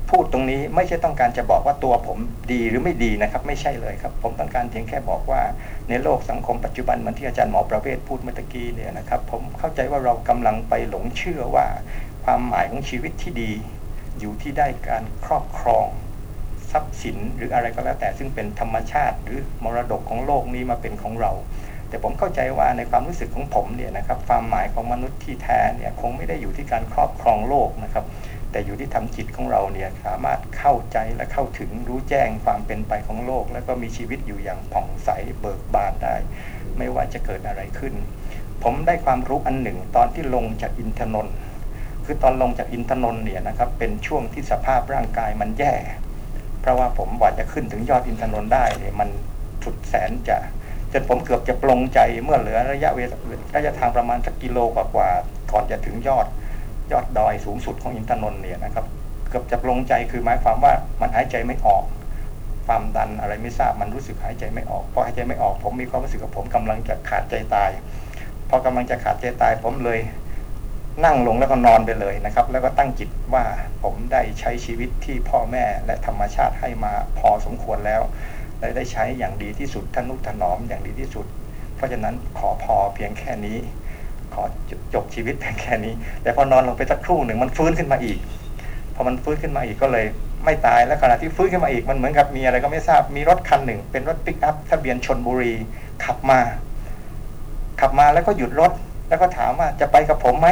พูดตรงนี้ไม่ใช่ต้องการจะบอกว่าตัวผมดีหรือไม่ดีนะครับ ไม่ใช่เลยครับ ผมต้องการเพียงแค่บอกว่า ในโลกสังคมปัจจุบันเหมือนที่อาจารย์หมอประเวศพูดเมื่อกี้เนี่ยนะครับ ผมเข้าใจว่าเรากำลังไปหลงเชื่อว่า ความหมายของชีวิตที่ดี อยู่ที่ได้การครอบครอง ทรัพย์สินหรืออะไรก็แล้วแต่ซึ่งเป็นธรรมชาติหรือมรดกของโลกนี้มาเป็นของเรา แต่ผมเข้าใจว่าในความรู้สึกของผมเนี่ยนะครับความหมายของมนุษย์ที่แท้เนี่ยคงไม่ได้อยู่ที่การครอบครองโลกนะครับ แต่อยู่ที่ทำจิตของเราเนี่ยสามารถเข้าใจและเข้าถึงรู้แจ้งความเป็นไปของโลก แล้วก็มีชีวิตอยู่อย่างผ่องใสเบิกบานได้ ไม่ว่าจะเกิดอะไรขึ้น ผมได้ความรู้อันหนึ่งตอนที่ลงจากอินทนนท์ คือตอนลงจากอินทนนท์เนี่ยนะครับเป็นช่วงที่สภาพร่างกายมันแย่ เพราะว่าผมว่าจะขึ้นถึงยอดอินทนนท์ได้เนี่ยมันสุดแสนจะจนผมเกือบจะปลงใจเมื่อเหลือระยะเวลาระยะทางประมาณสักกิโลกว่าๆก่อนจะถึงยอดยอดดอยสูงสุดของอินทนนท์เนี่ยนะครับเกือบจะปลงใจคือหมายความว่ามันหายใจไม่ออกความดันอะไรไม่ทราบมันรู้สึกหายใจไม่ออกพอหายใจไม่ออกผมมีความรู้สึกว่าผมกำลังจะขาดใจตาย พอกำลังจะขาดใจตายผมเลย นั่งลงแล้วก็นอนไปเลยนะครับ แล้วก็ตั้งจิตว่าผมได้ใช้ชีวิตที่พ่อแม่และธรรมชาติให้มาพอสมควรแล้วและได้ใช้อย่างดีที่สุดทนุถนอมอย่างดีที่สุด เพราะฉะนั้นขอพอเพียงแค่นี้ ขอจบชีวิตเพียงแค่นี้ แต่พอนอนลงไปสักครู่หนึ่งมันฟื้นขึ้นมาอีกพอมันฟื้นขึ้นมาอีกก็เลย ไม่ตายแล้วขณะที่ฟื้นขึ้นมาอีกมันเหมือนกับมีอะไรก็ไม่ทราบมีรถคันหนึ่ง เป็นรถปิกอัพทะเบียนชนบุรีขับมา ขับมาแล้วก็หยุดรถแล้วก็ถามว่าจะไปกับผมไหม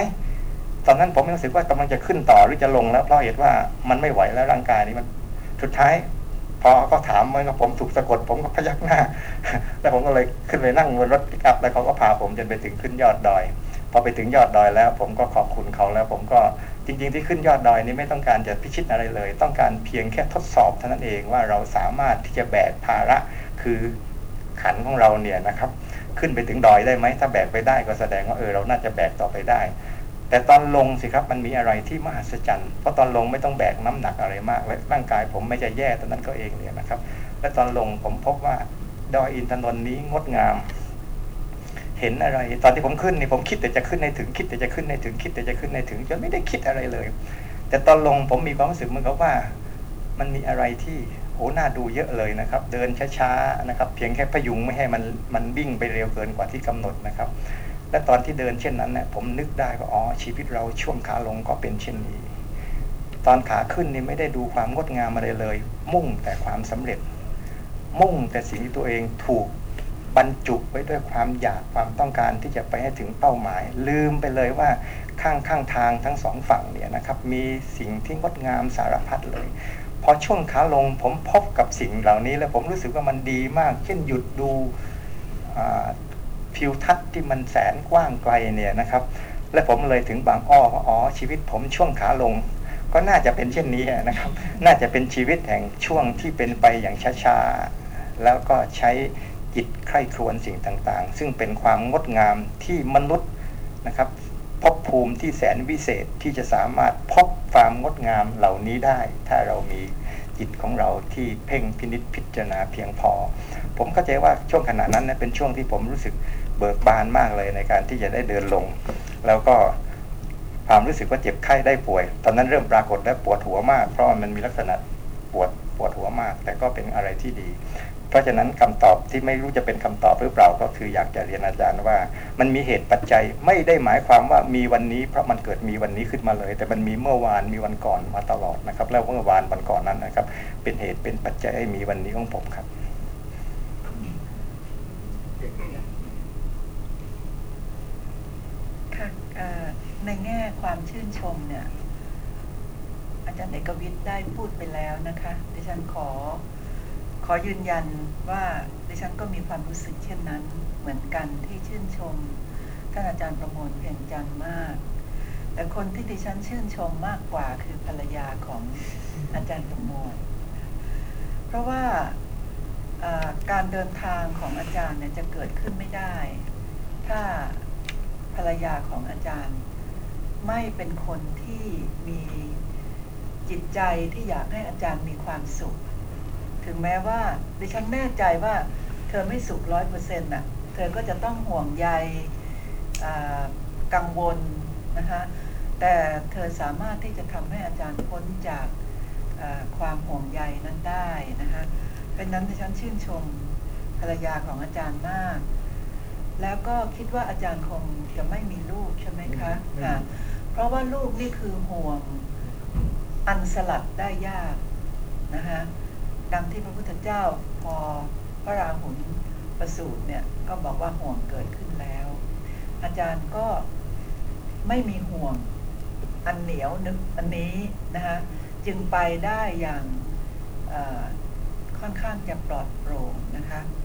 ตอนนั้นผมรู้สึกว่ากำลังจะขึ้นต่อหรือจะลงแล้วเพราะเหตุว่ามันไม่ไหวแล้วร่างกายนี้มันสุดท้าย พอก็ถามมันกับผมถูกสะกด ผมก็พยักหน้า แล้วผมก็เลยขึ้นไปนั่งบนรถปิกอัพแล้วเขาก็พาผมจนไปถึงขึ้นยอดดอยพอไปถึงยอดดอยแล้ว ผมก็ขอบคุณเขาแล้ว ผมก็จริง ๆ ที่ขึ้นยอดดอยนี้ไม่ต้องการจะพิชิตอะไรเลย ต้องการเพียงแค่ทดสอบเท่านั้นเองว่าเราสามารถที่จะแบกภาระคือขันของเราเนี่ยนะครับ ขึ้นไปถึงดอยได้ไหมถ้าแบกไปได้ก็แสดงว่าเออเราน่าจะแบกต่อไปได้ แต่ตอนลงสิครับมันมีอะไรที่มหัศจรรย์ เพราะตอนลงไม่ต้องแบกน้ำหนักอะไรมาก และร่างกายผมไม่จะแย่ตอนนั้นก็เองเนี่ยนะครับ และตอนลงผมพบว่าดอยอินทนนท์นี้งดงาม เห็นอะไร ตอนที่ผมขึ้นนี่ผมคิดแต่จะขึ้นในถึงคิดแต่จะขึ้นในถึงคิดแต่จะขึ้นในถึงจนไม่ได้คิดอะไรเลย แต่ตอนลงผมมีความรู้สึกเหมือนกับว่า มันมีอะไรที่โอ้น่าดูเยอะเลยนะครับ เดินช้าๆนะครับ เพียงแค่พยุงไม่ให้มันมันวิ่งไปเร็วเกินกว่าที่กำหนดนะครับ และตอนที่เดินเช่นนั้นเนี่ยผมนึกได้ว่าอ๋อชีวิตเราช่วงขาลงก็เป็นเช่นนี้ ตอนขาขึ้นนี่ไม่ได้ดูความงดงามอะไรเลย มุ่งแต่ความสำเร็จ มุ่งแต่สิ่งที่ตัวเองถูกบรรจุไว้ด้วยความอยากความต้องการที่จะไปให้ถึงเป้าหมาย ลืมไปเลยว่าข้างข้างทางทั้งสองฝั่งเนี่ยนะครับ มีสิ่งที่งดงามสารพัดเลยพอช่วงขาลงผมพบกับสิ่งเหล่านี้ แล้วผมรู้สึกว่ามันดีมาก เช่นหยุดดู ทิวทัศน์ที่มันแสนกว้างไกลเนี่ยนะครับ และผมเลยถึงบางอ้อว่าอ๋อชีวิตผมช่วงขาลง ก็น่าจะเป็นเช่นนี้นะครับ น่าจะเป็นชีวิตแห่งช่วงที่เป็นไปอย่างช้าๆแล้วก็ใช้จิตใคร่ครวญสิ่งต่างๆ ซึ่งเป็นความงดงามที่มนุษย์นะครับพบภูมิที่แสนวิเศษที่จะสามารถพบความงดงามเหล่านี้ได้ ถ้าเรามีจิตของเราที่เพ่งพินิษพิจารณาเพียงพอ ผมเข้าใจว่าช่วงขณะนั้นนะเป็นช่วงที่ผมรู้สึก เบิกบานมากเลยในการที่จะได้เดินลง แล้วก็ความรู้สึกว่าเจ็บไข้ได้ป่วย ตอนนั้นเริ่มปรากฏและปวดหัวมาก เพราะมันมีลักษณะปวดปวดหัวมาก แต่ก็เป็นอะไรที่ดี เพราะฉะนั้นคำตอบที่ไม่รู้จะเป็นคำตอบหรือเปล่าก็คืออยากจะเรียนอาจารย์ว่า มันมีเหตุปัจจัยไม่ได้หมายความว่ามีวันนี้ เพราะมันเกิดมีวันนี้ขึ้นมาเลย แต่มันมีเมื่อวานมีวันก่อนมาตลอดนะครับ แล้วเมื่อวานวันก่อนนั้นนะครับ เป็นเหตุเป็นปัจจัยให้มีวันนี้ของผมครับค่ะ ในแง่ความชื่นชมเนี่ย อาจารย์เอกวิทย์ได้พูดไปแล้วนะคะดิฉันขอขอยืนยันว่าดิฉันก็มีความรู้สึกเช่นนั้น เหมือนกันที่ชื่นชมท่านอาจารย์ประมวลเพียงจันมาก แต่คนที่ดิฉันชื่นชมมากกว่าคือภรรยาของอาจารย์ประมวล เพราะว่าการเดินทางของอาจารย์เนี่ยจะเกิดขึ้นไม่ได้ ถ้า ภรรยาของอาจารย์ ไม่เป็นคนที่มีจิตใจที่อยากให้อาจารย์มีความสุข ถึงแม้ว่าดิฉันแน่ใจว่าเธอไม่สุขร้อยเปอร์เซ็นต์น่ะ เธอก็จะต้องห่วงใยกังวลนะคะแต่เธอสามารถที่จะทำให้อาจารย์พ้นจากความห่วงใยนั้นได้นะคะเป็นนั้นดิฉันชื่นชมภรรยาของอาจารย์มาก แล้วก็คิดว่าอาจารย์คงจะไม่มีลูกใช่ไหมคะค่ะเพราะว่าลูกนี่คือห่วงอันสลัดได้ยากนะคะดังที่พระพุทธเจ้าพอพระราหุลประสูติเนี่ยก็บอกว่าห่วงเกิดขึ้นแล้ว อาจารย์ก็ไม่มีห่วงอันเหนียวนึกอันนี้นะคะจึงไปได้อย่างค่อนข้างจะปลอดโปร่งนะคะที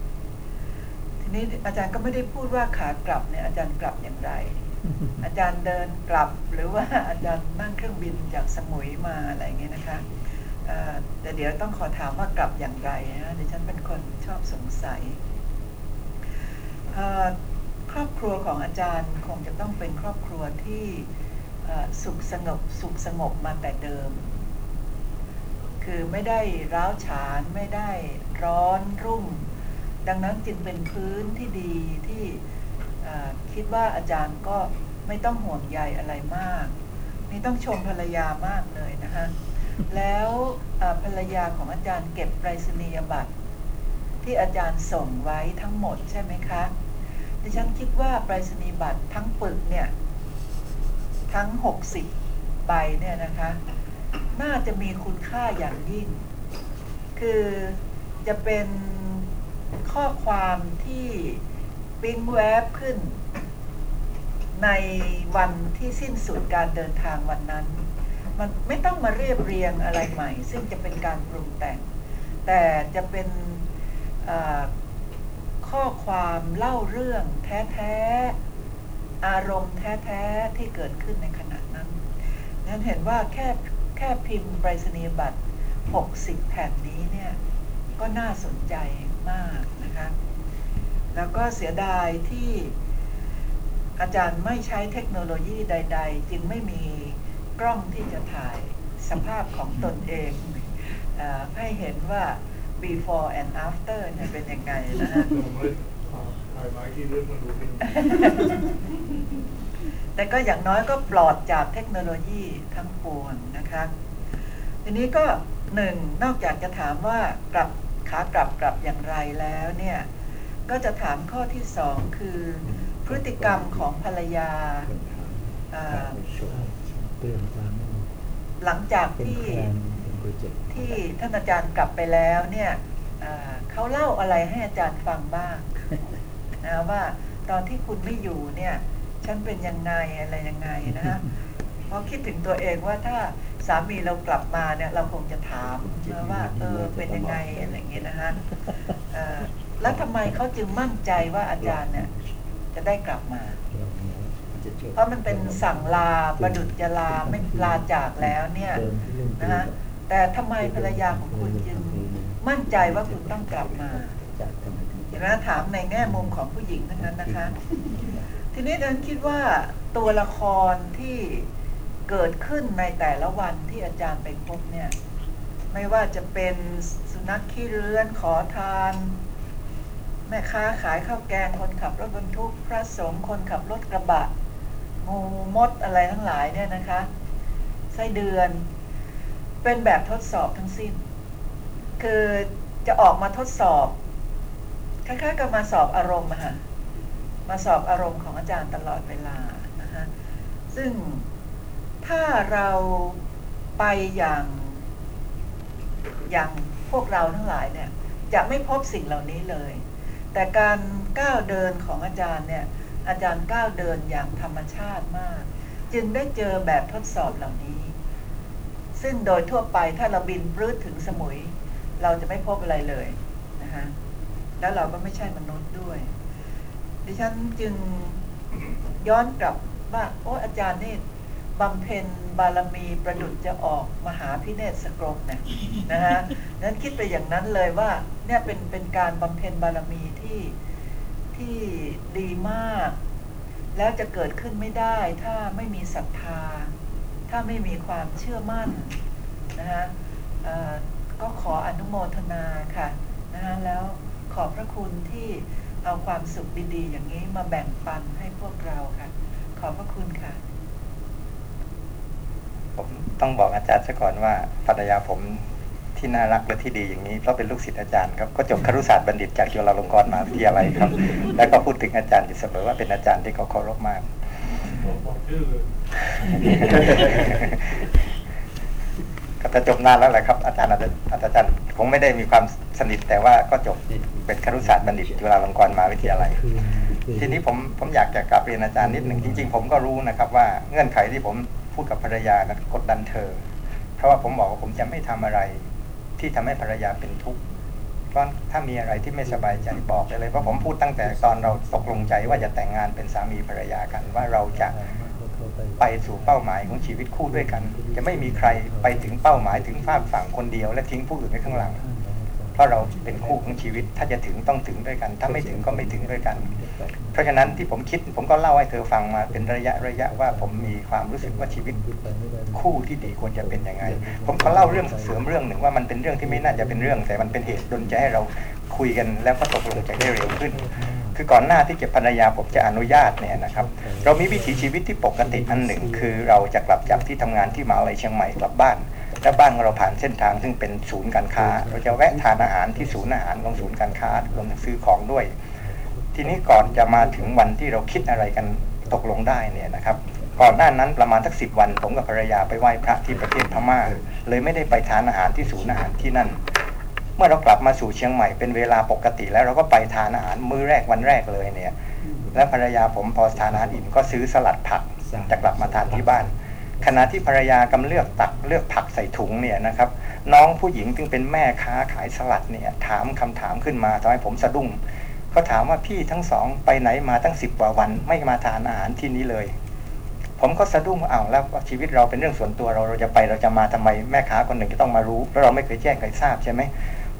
นี้อาจารย์ก็ไม่ได้พูดว่าขากลับเนี่ยอาจารย์กลับอย่างไร อาจารย์เดินกลับหรือว่าอาจารย์นั่งเครื่องบินจากสมุยมาอะไรเงี้ยนะคะแต่เดี๋ยวต้องขอถามว่ากลับอย่างไรนะดิฉันเป็นคนชอบสงสัยครอบครัวของอาจารย์คงจะต้องเป็นครอบครัวที่สุขสงบสุขสงบมาแต่เดิม คือไม่ได้ร้าวฉานไม่ได้ร้อนรุ่ม ดังนั้นจึงเป็นพื้นที่ดีที่คิดว่าอาจารย์ก็ไม่ต้องห่วงใยอะไรมาก นี่ต้องชมภรรยามากเลยนะคะแล้วภรรยาของอาจารย์เก็บไปรษณียบัตร ที่อาจารย์ส่งไว้ทั้งหมดใช่ไหมคะดิฉันคิดว่าไปรษณียบัตรทั้งปึกเนี่ยทั้ง 60 ใบเนี่ยนะคะ น่าจะมีคุณค่าอย่างยิ่ง คือจะเป็น ข้อความที่ปิ้งแวบขึ้น ในวันที่สิ้นสุดการเดินทางวันนั้น มันไม่ต้องมาเรียบเรียงอะไรใหม่ ซึ่งจะเป็นการปรุงแต่ง แต่จะเป็นข้อความเล่าเรื่องแท้ๆ อารมณ์แท้ๆ ที่เกิดขึ้นในขณะนั้นนั้นเห็นว่าแค่แค่พิมพ์ไปรษณียบัตร 60 แผ่นนี้เนี่ย ก็น่าสนใจ มากนะคะแล้วก็เสียดายที่อาจารย์ไม่ใช้เทคโนโลยีใด ๆ จึงไม่มีกล้องที่จะถ่ายสภาพของตนเองอให้เห็นว่า before and after เนี่ยเป็นยังไงนะฮะถ่ายมาที่เรื่องมันดูแต่ก็อย่างน้อยก็ปลอดจากเทคโนโลยีทั้งปวงนะคะ ทีนี้ก็หนึ่งนอกจากจะถามว่ากลับ ขากลับกลับอย่างไรแล้วเนี่ย ก็จะถามข้อที่สองคือ พฤติกรรมของภรรยาหลังจากที่ที่ท่านอาจารย์กลับไปแล้วเนี่ยเขาเล่าอะไรให้อาจารย์ฟังบ้างนะว่าตอนที่คุณไม่อยู่เนี่ย ฉันเป็นยังไงอะไรยังไงนะฮะพอคิดถึงตัวเองว่าถ้า สามีเรากลับมาเนี่ยเราคงจะถามว่าเออเป็นยังไงอะไรอย่างเงี้ยนะฮะแล้วทำไมเขาจึงมั่นใจว่าอาจารย์เนี่ยจะได้กลับมา เพราะมันเป็นสั่งลาประดุจจะลาไม่ลาจากแล้วเนี่ยนะฮะแต่ทำไมภรรยาของคุณจึงมั่นใจว่าคุณต้องกลับมาเห็นไหมถามในแง่มุมของผู้หญิงทั้งนั้นนะคะ ทีนี้ดันคิดว่าตัวละครที่ เกิดขึ้นในแต่ละวันที่อาจารย์ไปพบเนี่ย ไม่ว่าจะเป็นสุนัขขี้เรือนขอทาน แม่ค้าขายข้าวแกงคนขับรถบรรทุกพระสงฆ์คนขับรถกระบะ งูมดอะไรทั้งหลายเนี่ยนะคะ ไส้เดือน เป็นแบบทดสอบทั้งสิ้น คือจะออกมาทดสอบ คล้ายๆกับมาสอบอารมณ์อะฮะมาสอบอารมณ์ของอาจารย์ตลอดเวลานะคะซึ่ง ถ้าเราไปอย่างอย่างพวกเราทั้งหลายเนี่ยจะไม่พบสิ่งเหล่านี้เลย แต่การก้าวเดินของอาจารย์เนี่ยอาจารย์ก้าวเดินอย่างธรรมชาติมาก จึงได้เจอแบบทดสอบเหล่านี้ ซึ่งโดยทั่วไปถ้าเราบินปลื้ดถึงสมุย เราจะไม่พบอะไรเลยนะคะแล้วเราก็ไม่ใช่มนุษย์ด้วย ดิฉันจึงย้อนกลับว่าโอ้อาจารย์นี่ บำเพ็ญบารมีประดุจจะออกมหาพิเนศสกรมเนี่ยนะฮะนั้นคิดไปอย่างนั้นเลยว่าเนี่ยเป็นเป็นการบำเพ็ญบารมีที่ที่ดีมาก แล้วจะเกิดขึ้นไม่ได้ ถ้าไม่มีศรัทธา ถ้าไม่มีความเชื่อมั่นนะฮะก็ขออนุโมทนาค่ะนะฮะแล้วขอบพระคุณที่เอาความสุขดีๆ อย่างนี้มาแบ่งปันให้พวกเราค่ะ ขอบพระคุณค่ะ ผมต้องบอกอาจารย์ซะก่อนว่าภรรยาผมที่น่ารักและที่ดีอย่างนี้เพราะเป็นลูกศิษย์อาจารย์ครับก็จบครุศาสตร์บัณฑิตจากจุฬาลงกรณ์มหาวิทยาลัยครับ แล้วก็พูดถึงอาจารย์อยู่เสมอว่าเป็นอาจารย์ที่เขาเคารพมากก็จะจบนานแล้วแหละครับ อาจารย์อาจารย์คงไม่ได้มีความสนิทแต่ว่าก็จบเป็นครุศาสตร์บัณฑิตจุฬาลงกรณ์มหาวิทยาลัยทีนี้ผมผมอยากจะกลับเรียนอาจารย์นิดหนึ่งจริง ๆ ผมก็รู้นะครับว่าเงื่อนไขที่ผม พูดกับภรรยานะกดดันเธอ เพราะว่าผมบอกว่าผมจะไม่ทำอะไร ที่ทำให้ภรรยาเป็นทุกข์เพราะถ้ามีอะไรที่ไม่สบายใจบอกไปเลยเพราะผมพูดตั้งแต่ตอนเราตกลงใจว่าจะแต่งงานเป็นสามีภรรยากัน ว่าเราจะไปสู่เป้าหมายของชีวิตคู่ด้วยกัน จะไม่มีใครไปถึงเป้าหมายถึงฝากฝั่งคนเดียว และทิ้งผู้อื่นไว้ข้างหลัง เพราะเราเป็นคู่ของชีวิต ถ้าจะถึงต้องถึงด้วยกัน ถ้าไม่ถึงก็ไม่ถึงด้วยกัน เพราะฉะนั้นที่ผมคิดผมก็เล่าให้เธอฟังมาเป็นระยะระยะว่าผมมีความรู้สึกว่าชีวิตคู่ที่ดีควรจะเป็นยังไง ผมก็เล่าเรื่องเสริมเรื่องหนึ่งว่ามันเป็นเรื่องที่ไม่น่าจะเป็นเรื่อง แต่มันเป็นเหตุดลใจให้เราคุยกันแล้วก็ตกลงใจได้เร็วขึ้น คือก่อนหน้าที่จะภรรยาผมจะอนุญาตเนี่ยนะครับ เรามีวิถีชีวิตที่ปกติอันหนึ่ง คือเราจะกลับจากที่ทำงานที่มหาเลยเชียงใหม่กลับบ้าน และบ้านเราผ่านเส้นทางซึ่งเป็นศูนย์การค้า เราจะแวะทานอาหารที่ศูนย์อาหารของศูนย์การค้ารวมถึงซื้อของด้วย ทีนี้ก่อนจะมาถึงวันที่เราคิดอะไรกันตกลงได้เนี่ยนะครับ ก่อนหน้านั้นประมาณสักสิบวัน ผมกับภรรยาไปไหว้พระที่ประเทศพม่า เลยไม่ได้ไปทานอาหารที่ศูนย์อาหารที่นั่น เมื่อเรากลับมาสู่เชียงใหม่เป็นเวลาปกติแล้วเราก็ไปทานอาหารมื้อแรกวันแรกเลยเนี่ย และภรรยาผมพอทานอาหารอิ่มก็ซื้อสลัดผักจะกลับมาทานที่บ้าน ขณะที่ภรรยากำเลือกตักเลือกผักใส่ถุงเนี่ยนะครับ น้องผู้หญิงซึ่งเป็นแม่ค้าขายสลัดเนี่ยถามคำถามขึ้นมาทำให้ผมสะดุ้งเขาถามว่าพี่ทั้งสองไปไหนมาตั้งสิบกว่าวันไม่มาทานอาหารที่นี้เลย ผมก็สะดุ้งเอ้าแล้วชีวิตเราเป็นเรื่องส่วนตัวเราเราจะไปเราจะมาทำไมแม่ค้าคนหนึ่งจะต้องมารู้แล้วเราไม่เคยแจ้งใครทราบใช่ไหม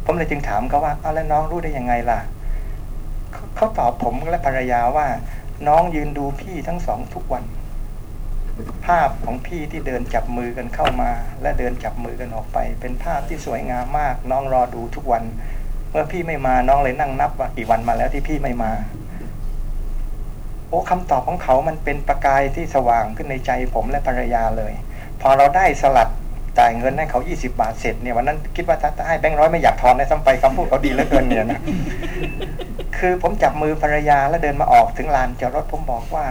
ผมเลยจึงถามเขาว่าเอาแล้วน้องรู้ได้ยังไงล่ะเขาตอบผมและภรรยาว่า น้องยืนดูพี่ทั้งสองทุกวัน ภาพของพี่ที่เดินจับมือกันเข้ามา และเดินจับมือกันออกไป เป็นภาพที่สวยงามมาก น้องรอดูทุกวัน เมื่อพี่ไม่มาน้องเลยนั่งนับว่ากี่วันมาแล้วที่พี่ไม่มา โอ้คำตอบของเขามันเป็นประกายที่สว่างขึ้นในใจผมและภรรยาเลย พอเราได้สลัดจ่ายเงินให้เขา 20 บาทเสร็จเนี่ยวันนั้นคิดว่าถ้าให้แบงค์ร้อยไม่อยากทอนได้ซ้ำไปคำพูดเขาดีเหลือเกินเนี่ยนะคือผมจับมือภรรยาแล้วเดินมาออกถึงลานจอดรถผมบอกว่า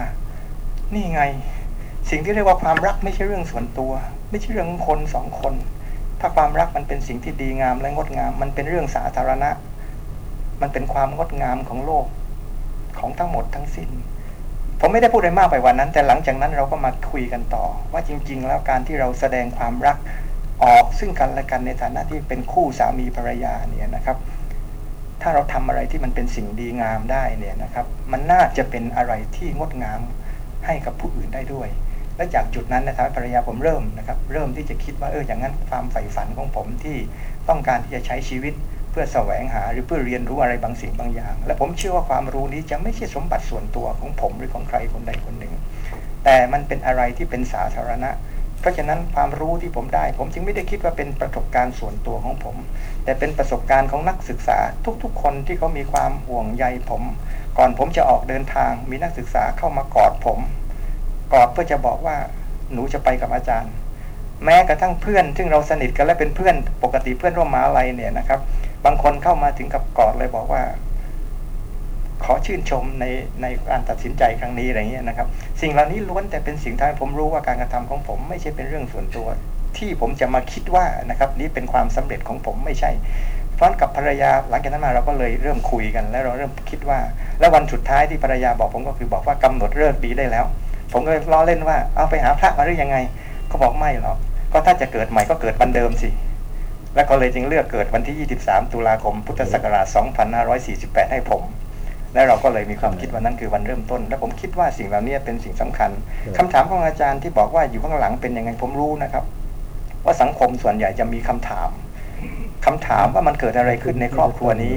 นี่ไง สิ่งที่เรียกว่าความรักไม่ใช่เรื่องส่วนตัว ไม่ใช่เรื่องคนสองคน ถ้าความรักมันเป็นสิ่งที่ดีงามและงดงาม มันเป็นเรื่องสาธารณะ มันเป็นความงดงามของโลกของทั้งหมดทั้งสิ้น ผมไม่ได้พูดอะไรมากไปวันนั้น แต่หลังจากนั้นเราก็มาคุยกันต่อ ว่าจริง ๆ แล้วการที่เราแสดงความรักออกซึ่งกันและกันในฐานะที่เป็นคู่สามีภรรยาเนี่ยนะครับ ถ้าเราทำอะไรที่มันเป็นสิ่งดีงามได้เนี่ยนะครับ มันน่าจะเป็นอะไรที่งดงามให้กับผู้อื่นได้ด้วย และจากจุดนั้นนะครับภรรยาผมเริ่มนะครับเริ่มที่จะคิดว่าเอออย่างนั้นความใฝ่ฝันของผมที่ต้องการที่จะใช้ชีวิตเพื่อแสวงหาหรือเพื่อเรียนรู้อะไรบางสิ่งบางอย่าง และผมเชื่อว่าความรู้นี้จะไม่ใช่สมบัติส่วนตัวของผมหรือของใครคนใดคนหนึ่ง แต่มันเป็นอะไรที่เป็นสาธารณะ เพราะฉะนั้นความรู้ที่ผมได้ ผมจึงไม่ได้คิดว่าเป็นประสบการณ์ส่วนตัวของผม แต่เป็นประสบการณ์ของนักศึกษาทุกๆ คนที่เขามีความห่วงใยผม ก่อนผมจะออกเดินทางมีนักศึกษาเข้ามากอดผม กอดเพื่อจะบอกว่าหนูจะไปกับอาจารย์ แม้กระทั่งเพื่อน ซึ่งเราสนิทกันและเป็นเพื่อนปกติเพื่อนร่วมมาอะไรเนี่ยนะครับ บางคนเข้ามาถึงกับกอดเลยบอกว่า ขอชื่นชมในในการตัดสินใจครั้งนี้อะไรเงี้ยนะครับ สิ่งเหล่านี้ล้วนแต่เป็นสิ่งที่ผมรู้ว่าการกระทำของผมไม่ใช่เป็นเรื่องส่วนตัว ที่ผมจะมาคิดว่านะครับ นี้เป็นความสำเร็จของผมไม่ใช่เพราะกับภรรยาหลังจากนั้นมาเราก็เลยเริ่มคุยกัน แล้วเราเริ่มคิดว่า แล้ววันสุดท้ายที่ภรรยาบอกผมก็คือบอกว่ากำหนดเลิกดีได้แล้ว ผมก็เลยล้อเล่นว่า เอาไปหาพระมาหรือยังไงเขาบอกไม่หรอกก็ถ้าจะเกิดใหม่ก็เกิดวันเดิมสิ และก็เลยจึงเลือกเกิดวันที่ 23 ตุลาคม พุทธศักราช 2548 ให้ผม และเราก็เลยมีความคิดว่านั้นคือวันเริ่มต้น และผมคิดว่าสิ่งเหล่านี้เป็นสิ่งสำคัญคำถามของอาจารย์ที่บอกว่าอยู่ข้างหลังเป็นยังไงผมรู้นะครับ ว่าสังคมส่วนใหญ่จะมีคำถามคำถามว่ามันเกิดอะไรขึ้นในครอบครัวนี้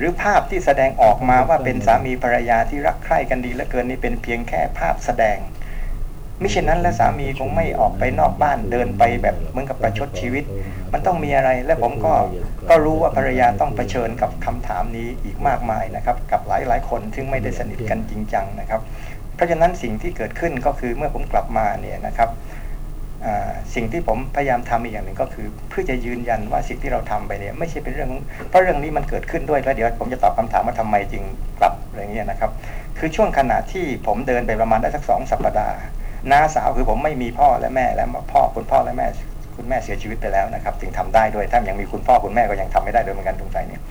หรือภาพที่แสดงออกมาว่าเป็นสามีภรรยาที่รักใคร่กันดีและเกินนี้เป็นเพียงแค่ภาพแสดงไม่เช่นนั้นแล้วสามีคงไม่ออกไปนอกบ้านเดินไปแบบเหมือนกับประชดชีวิต มันต้องมีอะไรและผมก็ก็รู้ว่าภรรยาต้องเผชิญกับคำถามนี้อีกมากมายนะครับ กับหลายหลายคนซึ่งไม่ได้สนิทกันจริงจังนะครับ เพราะฉะนั้นสิ่งที่เกิดขึ้นก็คือเมื่อผมกลับมาเนี่ยนะครับ สิ่งที่ผมพยายามทำอีกอย่างหนึ่งก็คือ เพื่อจะยืนยันว่าสิ่งที่เราทำไปเนี่ยไม่ใช่เป็นเรื่องเพราะเรื่องนี้มันเกิดขึ้นด้วยแล้วเดี๋ยวผมจะตอบคำถามว่าทำไมจึงกลับอะไรเงี้ยนะครับคือช่วงขณะที่ผมเดินไปประมาณได้สักสองสัปดาห์น้าสาวคือผมไม่มีพ่อและแม่แล้วพ่อคุณพ่อและแม่คุณแม่เสียชีวิตไปแล้วนะครับจึงทำได้ด้วยถ้ายังมีคุณพ่อคุณแม่ก็ยังทำไม่ได้โดยเหมือนกันตรงใจเนี่ย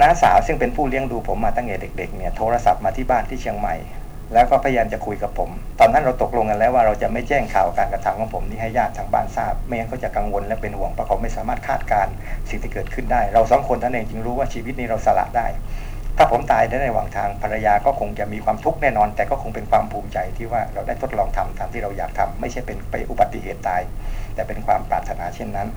น้าสาวซึ่งเป็นผู้เลี้ยงดูผมมาตั้งแต่เด็กๆเนี่ยโทรศัพท์มาที่บ้านที่เชียงใหม่ แล้วก็พยายามจะคุยกับผม ตอนนั้นเราตกลงกันแล้วว่าเราจะไม่แจ้งข่าวการกระทำของผมนี้ให้ญาติทางบ้านทราบ ไม่งั้นเขาจะกังวลและเป็นห่วงเพราะเขาไม่สามารถคาดการสิ่งที่เกิดขึ้นได้ เราสองคนท่านเองจึงรู้ว่าชีวิตนี้เราสละได้ ถ้าผมตายได้ในระหว่างทางภรรยาก็คงจะมีความทุกข์แน่นอน แต่ก็คงเป็นความภูมิใจที่ว่าเราได้ทดลองทำตามที่เราอยากทำไม่ใช่เป็นไปอุบัติเหตุตาย แต่เป็นความปรารถนาเช่นนั้น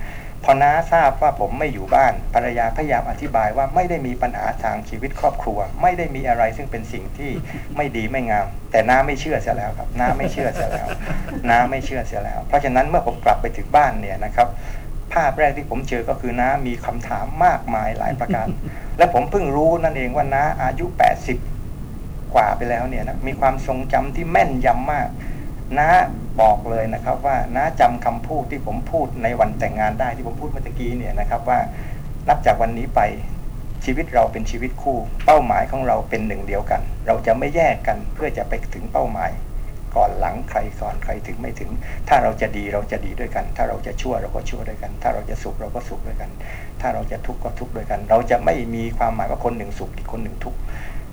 พอน้าทราบว่าผมไม่อยู่บ้านภรรยาพยายามอธิบายว่าไม่ได้มีปัญหาทางชีวิตครอบครัว ไม่ได้มีอะไรซึ่งเป็นสิ่งที่ไม่ดีไม่งาม แต่น้าไม่เชื่อเสียแล้วครับ น้าไม่เชื่อเสียแล้วน้าไม่เชื่อเสียแล้ว เพราะฉะนั้นเมื่อผมกลับไปถึงบ้านเนี่ยนะครับภาพแรกที่ผมเจอก็คือน้ามีคำถามมากมายหลายประการ และผมเพิ่งรู้นั่นเองว่าน้าอายุ 80 กว่าไปแล้วเนี่ยนะมีความทรงจำที่แม่นยำมาก น้าบอกเลยนะครับว่าน้าจำคำพูดที่ผมพูดในวันแต่งงานได้ที่ผมพูดเมื่อกี้เนี่ยนะครับว่านับจากวันนี้ไปชีวิตเราเป็นชีวิตคู่ เป้าหมายของเราเป็นหนึ่งเดียวกัน เราจะไม่แยกกันเพื่อจะไปถึงเป้าหมาย ก่อนหลังใครก่อนใครถึงไม่ถึง ถ้าเราจะดีเราจะดีด้วยกัน ถ้าเราจะชั่วเราก็ชั่วด้วยกัน ถ้าเราจะสุขเราก็สุขด้วยกัน ถ้าเราจะทุกข์ก็ทุกข์ด้วยกัน เราจะไม่มีความหมายว่าคนหนึ่งสุขอีกคนหนึ่งทุกข์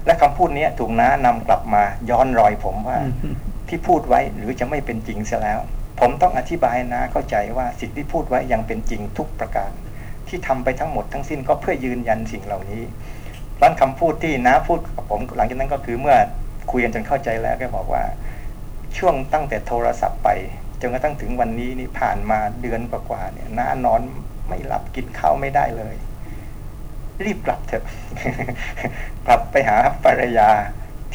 และคำพูดนี้ถูกน้านำกลับมาย้อนรอยผมว่า ที่พูดไว้หรือจะไม่เป็นจริงเสียแล้ว ผมต้องอธิบายนะเข้าใจว่าสิ่งที่พูดไว้ยังเป็นจริงทุกประการ ที่ทำไปทั้งหมดทั้งสิ้นก็เพื่อยืนยันสิ่งเหล่านี้ร้านคำพูดที่น้าพูดกับผมหลังจากนั้นก็คือเมื่อคุยกันจนเข้าใจแล้วก็บอกว่า ช่วงตั้งแต่โทรศัพท์ไปจนกระทั่งถึงวันนี้นี่ผ่านมาเดือนกว่าๆเนี่ยน้านอนไม่หลับกินข้าวไม่ได้เลย รีบกลับเถอะกลับไปหาภรรยา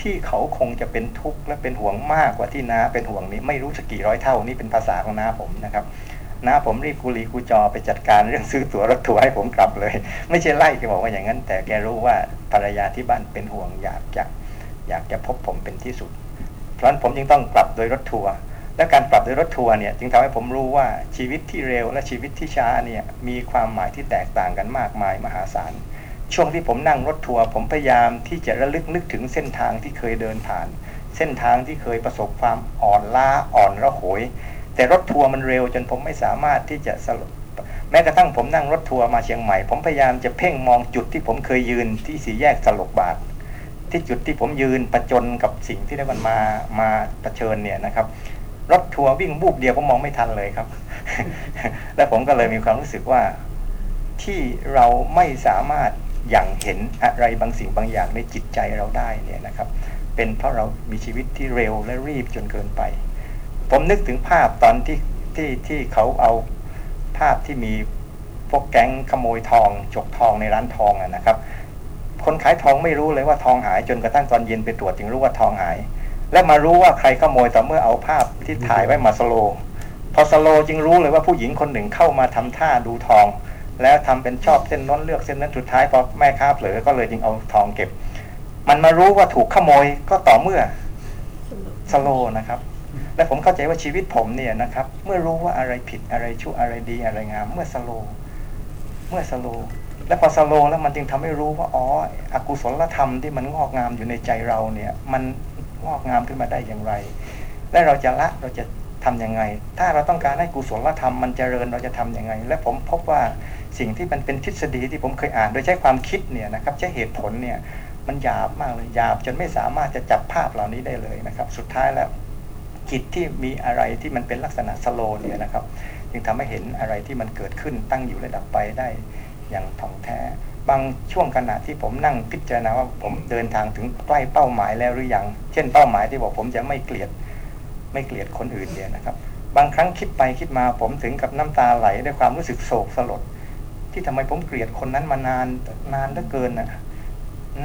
ที่เขาคงจะเป็นทุกข์และเป็นห่วงมากกว่าที่น้าเป็นห่วงนี้ไม่รู้สักกี่ร้อยเท่านี่เป็นภาษาของน้าผมนะครับน้าผมรีบกุลีกูจอไปจัดการเรื่องซื้อตั๋วรถทัวร์ให้ผมกลับเลย ไม่ใช่ไล่แกบอกว่าอย่างนั้น แต่แกรู้ว่าภรรยาที่บ้านเป็นห่วงอยากจะอยากจะพบผมเป็นที่สุด เพราะฉะนั้นผมจึงต้องกลับโดยรถทัวร์และการปรับโดยรถทัวร์เนี่ยจึงทำให้ผมรู้ว่าชีวิตที่เร็วและชีวิตที่ช้าเนี่ยมีความหมายที่แตกต่างกันมากมายมหาศาล ช่วงที่ผมนั่งรถทัวร์ผมพยายามที่จะระลึกนึกถึงเส้นทางที่เคยเดินผ่าน เส้นทางที่เคยประสบความอ่อนล้าอ่อนระหย แต่รถทัวร์มันเร็วจนผมไม่สามารถที่จะสลบแม้กระทั่งผมนั่งรถทัวร์มาเชียงใหม่ ผมพยายามจะเพ่งมองจุดที่ผมเคยยืนที่สี่แยกสลบบาทที่จุดที่ผมยืนประจนกับสิ่งที่ได้มันมามาเชิญเนี่ยนะครับรถทัวร์วิ่งบูบเดียวผมมองไม่ทันเลยครับ และผมก็เลยมีความรู้สึกว่าที่เราไม่สามารถ อย่างเห็นอะไรบางสิ่งบางอย่างในจิตใจเราได้เนี่ยนะครับ เป็นเพราะเรามีชีวิตที่เร็วและรีบจนเกินไป ผมนึกถึงภาพตอนที่ที่ที่เขาเอาภาพที่มีพวกแก๊งขโมยทองฉกทองในร้านทองอะนะครับ คนขายทองไม่รู้เลยว่าทองหายจนกระทั่งตอนเย็นไปตรวจจึงรู้ว่าทองหาย และมารู้ว่าใครขโมยต่อเมื่อเอาภาพที่ถ่ายไว้มาสโลพอสโลจึงรู้เลยว่าผู้หญิงคนหนึ่งเข้ามาทำท่าดูทอง แล้วทำเป็นชอบเส้นน้นเลือกเส้นนั้นสุดท้ายพอแม่ค้าเผลอก็เลยจึงเอาทองเก็บ มันมารู้ว่าถูกขโมยก็ต่อเมื่อสโลนะครับ และผมเข้าใจว่าชีวิตผมเนี่ยนะครับ เมื่อรู้ว่าอะไรผิดอะไรชั่วอะไรดีอะไรงาม เมื่อสโล เมื่อสโล และพอสโลแล้วมันจึงทำให้รู้ว่าอ๋ออกุศลธรรมที่มันงอกงามอยู่ในใจเราเนี่ย มันงอกงามขึ้นมาได้อย่างไร และเราจะละเราจะทํำยังไง ถ้าเราต้องการให้กุศลธรรมมันเจริญเราจะทํำยังไง และผมพบว่า สิ่งที่มันเป็นทฤษฎีที่ผมเคยอ่านโดยใช้ความคิดเนี่ยนะครับใช้เหตุผลเนี่ยมันหยาบมากเลยหยาบจนไม่สามารถจะจับภาพเหล่านี้ได้เลยนะครับ สุดท้ายแล้วจิตที่มีอะไรที่มันเป็นลักษณะสโลเนี่ยนะครับ จึงทำให้เห็นอะไรที่มันเกิดขึ้นตั้งอยู่ระดับไปได้อย่างถ่องแท้ บางช่วงขณะที่ผมนั่งพิจารณาว่าผมเดินทางถึงใกล้เป้าหมายแล้วหรือยัง เช่นเป้าหมายที่บอกผมจะไม่เกลียดไม่เกลียดคนอื่นเนี่ยนะครับ บางครั้งคิดไปคิดมาผมถึงกับน้ำตาไหลด้วยความรู้สึกโศกสลด ที่ทำไมผมเกลียดคนนั้นมานานนานเหลือเกินนะ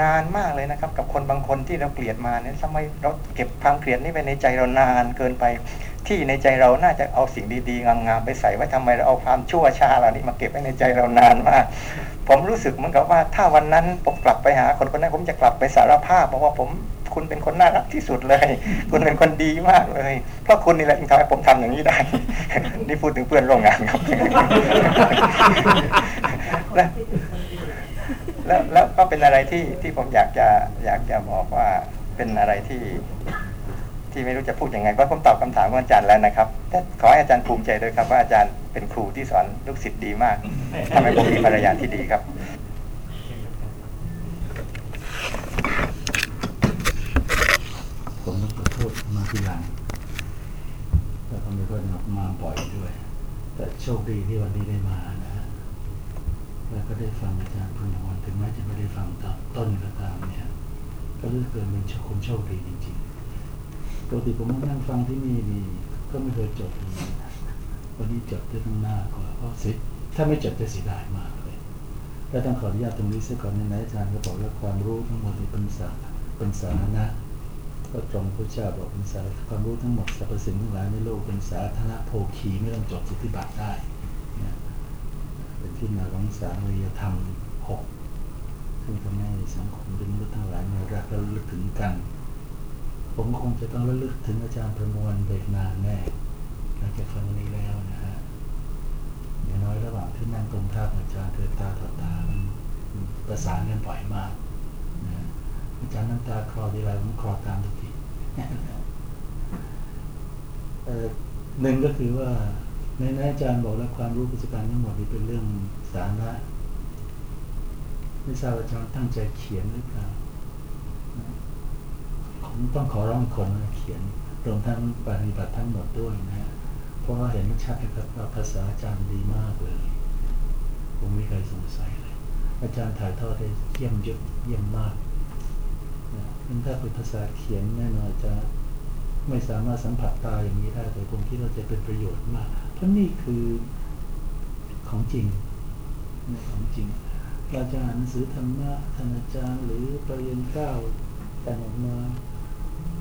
นานมากเลยนะครับ กับคนบางคนที่เราเกลียดมาเนี่ยทำไมเราเก็บความเกลียดนี้ไว้ในใจเรานานเกินไป ที่ในใจเราน่าจะเอาสิ่งดีๆงามๆไปใส่ไว้ทำไมเราเอาความชั่วช้าเหล่านี้มาเก็บไว้ในใจเรานานมากผมรู้สึกเหมือนกับว่าถ้าวันนั้นผมกลับไปหาคนคนนั้นผมจะกลับไปสารภาพบอกว่าผม คุณเป็นคนน่ารักที่สุดเลย คุณเป็นคนดีมากเลยเพราะคุณนี่แหละที่ทำให้ผมทำอย่างนี้ได้ นี่พูดถึงเพื่อนร่วมงานครับแล้วแล้วแล้วก็เป็นอะไรที่ที่ผมอยากจะอยากจะบอกว่าเป็นอะไรที่ ที่ไม่รู้จะพูดยังไงเพราะผมตอบคำถามของอาจารย์แล้วนะครับแต่ขอให้อาจารย์ภูมิใจด้วยครับว่าอาจารย์เป็นครูที่สอนลูกศิษย์ดีมากทำให้ผมมีภรรยาที่ดีครับ ทษมาทีหลังแต่ก็ไม่ค่อยมาบ่อยด้วย แต่โชคดีที่วันนี้ได้มานะฮะแล้วก็ได้ฟังอาจารย์พุทธวันถึงแม้จะไม่ได้ฟังตอนต้นก็ตามเนี่ย ก็รู้สึกเป็นคนโชคดีจริงๆปกติผมนั่งฟังที่นี่นี่ก็ไม่เคยจดเลยวันนี้จดได้ตั้งหน้ากว่าเพราะสียถ้าไม่จดจะเสียดายมากเลยแล้วต้องขออนุญาตตรงนี้เสียก่อนนะอาจารย์ก็บอกว่าความรู้ทั้งหมดเป็นสาเป็นสาระ ก็ตรงพระเจ้าบอกเป็นสาความรู้ทั้งหมดสรรพสิ่งทั้งหลายในโลกเป็นสาธารณโภคีไม่ต้องจดสิทธิบัตรได้นะเป็นที่มาของสารียธรรมหกซึ่งทำให้สังคมดึงรู้ทั้งหลายมารักและลึกถึงกัน ผมคงจะต้องระลึกถึงอาจารย์ประมวลเบกนานแน่หลังจากฟังวันนี้แล้วนะฮะอย่างน้อยระหว่างที่นั่งตรงท่าอาจารย์เดินตาต่อตามันประสานกันบ่อยมากนะอาจารย์น้ำตาคลอทีไรผมคลอตามทุกที หนึ่งก็คือว่าในนั้นอาจารย์บอกแล้วความรู้ปัจจุบันทั้งหมดนี้เป็นเรื่องสาระไม่ทราบอาจารย์ตั้งใจเขียนหรือเปล่าผมต้องขอร้องคนเขียนรวมทั้งปฏิบัติทั้งหมดด้วยนะฮะเพราะว่าเห็นชัดครับว่าภาษาอาจารย์ดีมากเลย ผมไม่เคยสงสัยเลย อาจารย์ถ่ายทอดได้เยี่ยมยศเยี่ยมมาก ถ้าเป็นภาษาเขียนแน่นอนจะไม่สามารถสัมผัสตาอย่างนี้ได้แต่ผมคิดว่าจะเป็นประโยชน์มาก เพราะนี่คือของจริงนี่ของจริง เราจะอ่านหนังสือธรรมะท่านอาจารย์ หรือปริญญาเก้าแต่งออกมา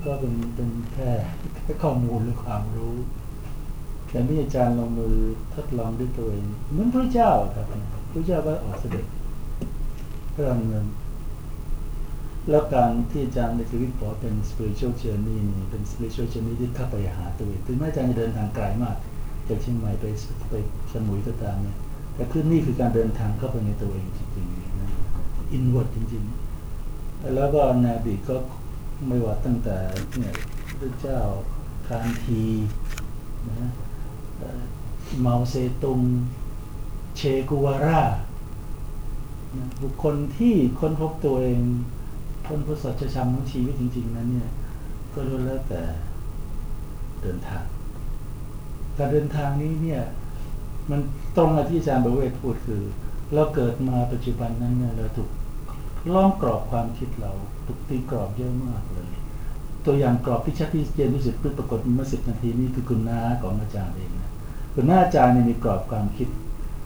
ก็เป็นเป็นแค่แค่ข้อมูลหรือความรู้ แต่นี่อาจารย์ลงมือทดลองด้วยตัวเองเหมือนพระเจ้าครับพระเจ้าว่าออกเสด็จพระดำเนิน แล้วการที่อาจารย์ในชีวิตบอเป็น spiritual journey นี่เป็น spiritual journey ที่เข้าไปหาตัวเองถึงแม้อาจารย์จะเดินทางไกลมาก จากเชียงใหม่ไปไปสมุยก็ตามเนี่ยแต่คือนี่คือการเดินทางเข้าไปในตัวเองจริงๆนะ inward จริงๆ แล้วก็นาบีก็ไม่ว่าตั้งแต่เนี่ยพระเจ้าคานทีนะเมาเซตุง เชกุวาร่านะบุคคลที่ค้นพบตัวเอง ค้นพบสัจธรรมของชีวิตจริง ๆ นั้นเนี่ย ก็ล้วนแล้วแต่เดินทาง การเดินทางนี้เนี่ย มันตรงกับที่อาจารย์บเวศพูดคือ เราเกิดมาปัจจุบันนั้นเนี่ยเราถูกล้อมกรอบความคิดเราถูกตีกรอบเยอะมากเลย ตัวอย่างกรอบที่ชัดที่เจนที่สุดเพิ่งปรากฏเมื่อสิบนาทีนี้คือคุณน้าของอาจารย์เองนะคุณน้าอาจารย์เนี่ยมีกรอบความคิด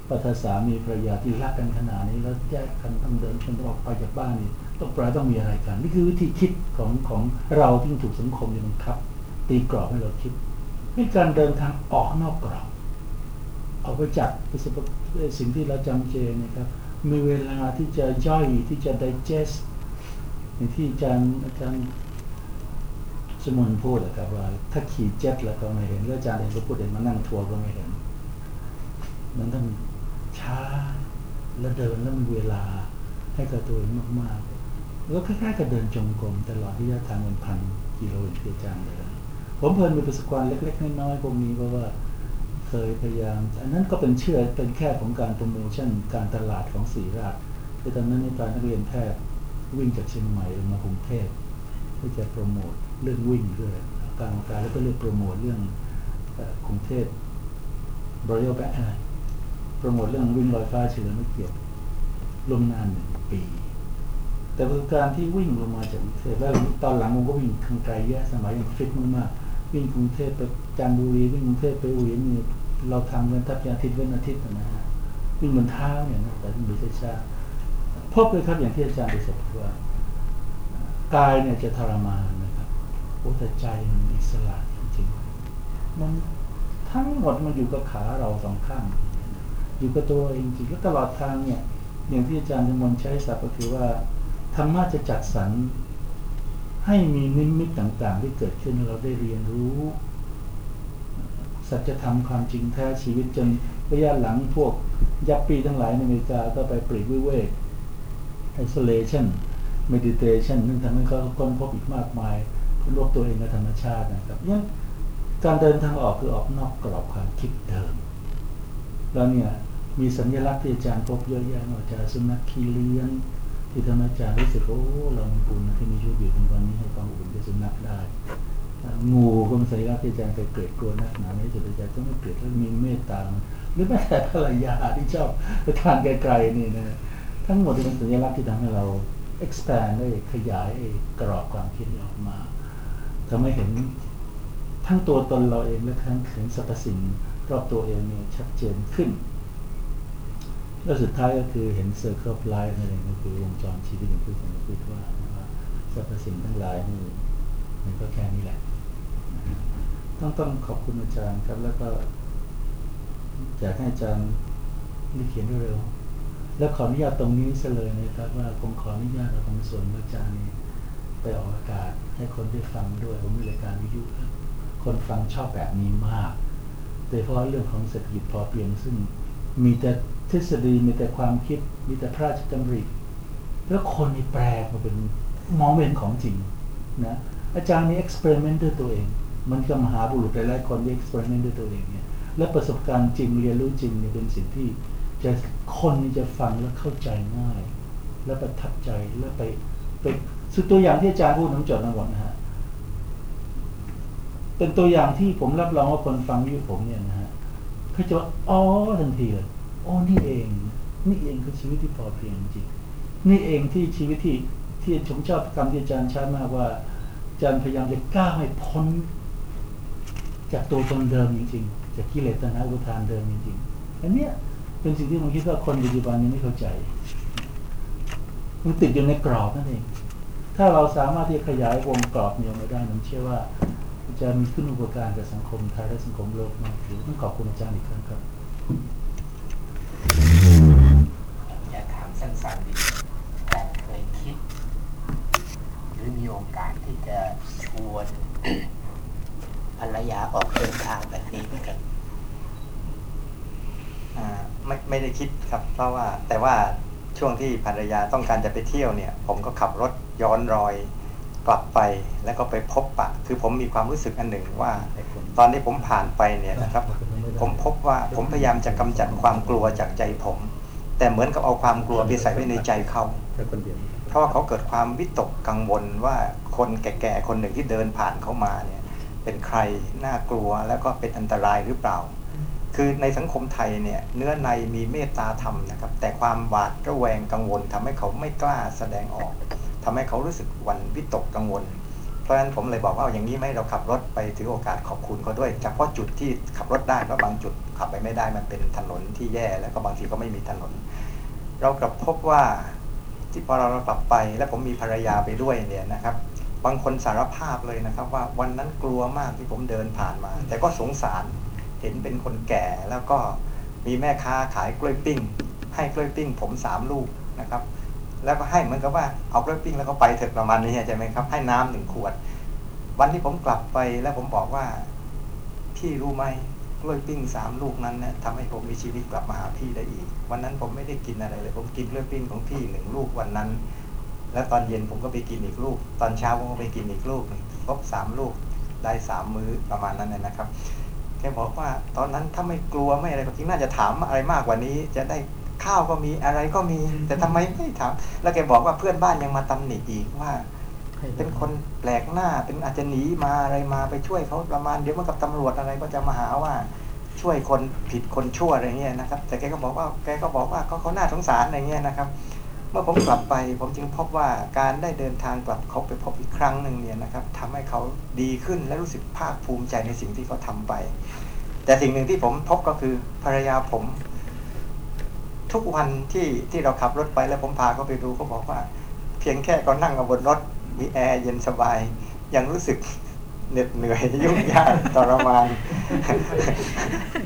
ปัทสามีภรรยาที่รักกันขนาดนี้แล้วแยกกันต้องเดินกันออกไปจากบ้านนี่ ต้องปลายต้องมีอะไรกัน นี่คือวิธีคิดของของเราที่ถูกสังคมเนี่ยบังคับ ตีกรอบให้เราคิดนี่การเดินทางออกนอกกรอบออกไปจากประสบสิ่งที่เราจำเจนะครับมีเวลาที่จะย่อยที่จะ digest อย่างที่อาจารย์อาจารย์สมุนพูดนะครับว่า ถ้าขี่เจ็ตแล้วก็ไม่เห็นแล้วอาจารย์เองก็พูดเองมานั่งทัวร์ก็ไม่เห็นมันต้องช้าแล้วเดินแล้วมีเวลาให้กับตัวเองมาก ๆแคล้ายๆกับเดินจงกรมตลอดระยะทางเป็นพันกิโลอย่างที่อาจารย์เดินผมเพลินมีประสบการณ์เล็กๆน้อยๆพวกนี้เพราะว่าเคยพยายาม อันนั้นก็เป็นเชื่อเป็นแค่ของการโปรโมชั่นการตลาดของสีราชคือตอนนั้นในตอนนักเรียนแพทย์วิ่งจากเชียงใหม่ลงมากรุงเทพเพื่อจะโปรโมทเรื่องวิ่งด้วยการองการแล้วก็เรื่องโปรโมทเรื่องกรุงเทพบริโภคแบโปรโมทเรื่องวิ่งลอยฟ้าเฉลิมเกียรติลงนานหนึ่งปี แต่คือการที่วิ่งลงมาจากกรุงเทพแล้วตอนหลังผมก็วิ่งทางไกลเยอะสมัยยังฟิตมากๆวิ่งกรุงเทพไปจันทบุรีวิ่งกรุงเทพไปอุยนี่เราทำกันทับยาทิตย์เว้นอาทิตย์นะฮะวิ่งบนเท้าเนี่ยนะแต่วิ่งโดยช้าพบเลยครับอย่างที่อาจารย์ได้บอกว่ากายเนี่ยจะทรมานนะครับโอ้แต่ใจมันอิสระจริงๆมันทั้งหมดมันอยู่กับขาเราสองข้าง อยู่กับตัวเองจริงแล้วตลอดทางเนี่ย อย่างที่อาจารย์จมนใช้ศัพท์ก็คือว่า ธรรมะจะจัดสรรให้มีนิมิตต่างๆ ที่เกิดขึ้นเราได้เรียนรู้ สัจธรรมความจริงแท้ชีวิตจนระยะหลังพวกยับปีทั้งหลายในอเมริกาก็ไปปลีกวิเวก isolation meditation นั่นทำให้เขาค้นพบอีกมากมายรวบตัวเองกับธรรมชาตินะครับเนี่ยการเดินทางออกคือออกนอกกรอบความคิดเดิม แล้วเนี่ยมีสัญลักษณ์ที่อาจารย์พบเยอะแยะอกจากสุนัขขี้เลี้ยง ที่ทำให้อาจารย์รู้สึกโอ้เรามีบุญนะที่มีชีวิตอยู่ถึงวันนี้ให้ความอุ่นกับสุนัขได้งูก็เป็นสัญลักที่อาจารย์เคยเกลียดกลัวนักหนาในสุดอาจารย์ก็ไม่เกลียดแล้วมีเมตตาหรือแม้แต่ภรรยาที่ชอบไปทานไกลๆนี่นะทั้งหมดที่เป็นสัญลักษณ์ที่ทำให้เรา expand ได้ขยายกรอบความคิดออกมาทำให้เห็นทั้งตัวตนเราเองและทั้งเห็นสรรพสิ่งรอบตัวเองเนี่ยชัดเจนขึ้น แล้วสุดท้ายก็คือเห็น circle of life นั่นเองก็คือวงจรชีวิตอย่างที่ผมพูดว่าว่าสรรพสิ่งทั้งหลายนี่มันก็แค่นี้แหละ ต้องต้องขอบคุณอาจารย์ครับแล้วก็อยากให้อาจารย์รีบเขียนเร็วๆแล้วขออนุญาตตรงนี้เสเลยนะครับว่าผมขออนุญาตเอาของส่วนอาจารย์นี้ไปออกอากาศให้คนได้ฟังด้วยผมมีรายการวิทยุคนฟังชอบแบบนี้มากโดยเฉพาะเรื่องของเศรษฐกิจพอเพียงซึ่งมีแต่ ทฤษฎีมีแต่ความคิดมีแต่พระราชดำริแล้วคนนี่แปลมาเป็นมองเป็นของจริงนะอาจารย์นี่เอ็กซ์เพร์เมนต์ด้วยตัวเอง มันก็มหาบุรุษหลายๆคนที่เอ็กซ์เพร์เมนต์ด้วยตัวเองเนี่ยและประสบการณ์จริงเรียนรู้จริงเนี่ยเป็นสิ่งที่จะคนนี่จะฟังแล้วเข้าใจง่าย และประทับใจและไปไปสุดตัวอย่างที่อาจารย์พูดน้ำจดมาหมดนะฮะเป็นตัวอย่างที่ผมรับรองว่าคนฟังยุผมเนี่ยนะฮะเขาจะว่าอ๋อทันทีเลย อ๋อนี่เอง นี่เองคือชีวิตที่พอเพียงจริง นี่เองที่ชีวิตที่ที่ผมชอบคำที่อาจารย์ใช้มากว่าอาจารย์พยายามจะก้าวให้พ้น จากตัวตนเดิมจริงๆ จากกิเลสตัณหาอุทานเดิมจริงๆอันเนี้ยเป็นสิ่งที่ผมคิดว่าคนปัจจุบันยังไม่เข้าใจ มันติดอยู่ในกรอบนั่นเอง ถ้าเราสามารถที่จะขยายวงกรอบนี้ออกมาได้ผมเชื่อว่าจะมีขึ้นอุปการกับสังคมไทยและสังคมโลกมากทีต้องขอบคุณอาจารย์อีกครั้งครับ อยากถามสั้นๆดิแต่เคยคิด หรือกาสที่จะชวนภรรยาออกเดินทางแบบนี้ไหมครับไม่ไม่ได้คิดครับ เพราะว่าแต่ว่าช่วงที่ภรรยาต้องการจะไปเที่ยวเนี่ย ผมก็ขับรถย้อนรอยกลับไปแล้วก็ไปพบปะ คือผมมีความรู้สึกอันหนึ่งว่า ตอนที่ผมผ่านไปเนี่ยนะครับ ผมพบว่าผมพยายามจะกำจัดความกลัวจากใจผม แต่เหมือนกับเอาความกลัวไปใส่ไว้ในใจเขาแค่คนเดียวเพราะว่าเขาเกิดความวิตกกังวลว่าคนแก่ๆคนหนึ่งที่เดินผ่านเขามาเนี่ยเป็นใครน่ากลัวแล้วก็เป็นอันตรายหรือเปล่า คือในสังคมไทยเนี่ยเนื้อในมีเมตตาธรรมนะครับ แต่ความหวาดระแวงกังวลทำให้เขาไม่กล้าแสดงออกทำให้เขารู้สึกหวั่นวิตกกังวลเพราะฉะนั้นผมเลยบอกว่าอย่างนี้ไหมเราขับรถไปถือโอกาสขอบคุณเขาด้วยเฉพาะจุดที่ขับรถได้เพราะบางจุดขับไปไม่ได้มันเป็นถนนที่แย่แล้วก็บางทีก็ไม่มีถนน เรากลับพบว่าที่พอเรากลับไป แล้วผมมีภรรยาไปด้วยเนี่ยนะครับ บางคนสารภาพเลยนะครับ ว่าวันนั้นกลัวมากที่ผมเดินผ่านมา แต่ก็สงสารเห็นเป็นคนแก่แล้วก็มีแม่ค้าขายกล้วยปิ้ง ให้กล้วยปิ้ง ผมสามลูกนะครับ แล้วก็ให้เหมือนกับว่าเอากล้วยปิ้งแล้วก็ไปเถอะประมาณนี้ใช่ไหมครับ ให้น้ำหนึ่งขวด วันที่ผมกลับไปแล้วผมบอกว่าพี่รู้ไหม กล้วยปิ้งสามลูกนั้นเนี่ยทำให้ผมมีชีวิตกลับมาหาพี่ได้อีก วันนั้นผมไม่ได้กินอะไรเลย ผมกินกล้วยปิ้งของพี่หนึ่งลูกวันนั้น แล้วตอนเย็นผมก็ไปกินอีกลูก ตอนเช้าผมก็ไปกินอีกลูกครบสามลูกได้สามมื้อประมาณนั้นเลยนะครับแกบอกว่าตอนนั้นถ้าไม่กลัวไม่อะไรก็จริงน่าจะถามอะไรมากกว่านี้ จะได้ข้าวก็มีอะไรก็มี แต่ทำไมไม่ถามแล้วแกบอกว่าเพื่อนบ้านยังมาตำหนิอีกว่า เป็นคนแปลกหน้าเป็นอาจจะหนีมาอะไรมาไปช่วยเขาประมาณเดี๋ยวมันกับตำรวจอะไรก็จะมาหาว่าช่วยคนผิดคนชั่วอะไรเงี้ยนะครับ แต่แกก็บอกว่าแกก็บอกว่าเขาเขาหน่าสงสารอะไรเงี้ยนะครับ เมื่อผมกลับไปผมจึงพบว่าการได้เดินทางกลับเขาไปพบอีกครั้งหนึ่งเนี่ยนะครับทำให้เขาดีขึ้นและรู้สึกภาคภูมิใจในสิ่งที่เขาทาไป แต่สิ่งหนึ่งที่ผมพบก็คือภรรยาผม ทุกวันที่ที่เราขับรถไปแล้วผมพาเขาไปดูเขาบอกว่า เพียงแค่เขานั่งบนรถ มีแอร์เย็นสบาย ยังรู้สึกเหน็ดเหนื่อยยุ่งยากทรมาน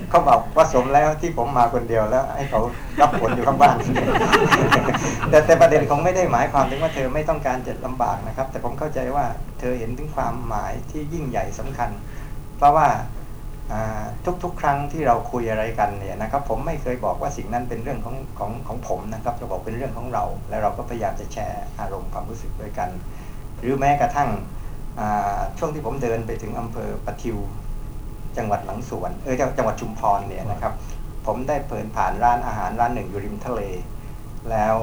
เขาบอกว่าสมแล้วที่ผมมาคนเดียวแล้วให้เขารับผลอยู่ข้างบ้าน แต่แต่ประเด็นคงไม่ได้หมายความถึงว่าเธอไม่ต้องการจะลำบากนะครับ แต่ผมเข้าใจว่าเธอเห็นถึงความหมายที่ยิ่งใหญ่สำคัญ เพราะว่าทุกๆ ครั้งที่เราคุยอะไรกันเนี่ยนะครับ ผมไม่เคยบอกว่าสิ่งนั้นเป็นเรื่องของของของผมนะครับจะบอกเป็นเรื่องของเรา แล้วเราก็พยายามจะแชร์อารมณ์ความรู้สึกด้วยกัน หรือแม้กระทั่งช่วงที่ผมเดินไปถึงอำเภอปะทิว จังหวัดหลังสวน เออจังหวัดชุมพรเนี่ยนะครับ ผมได้เปิดผ่านร้านอาหารร้านหนึ่งอยู่ริมทะเล แล้ว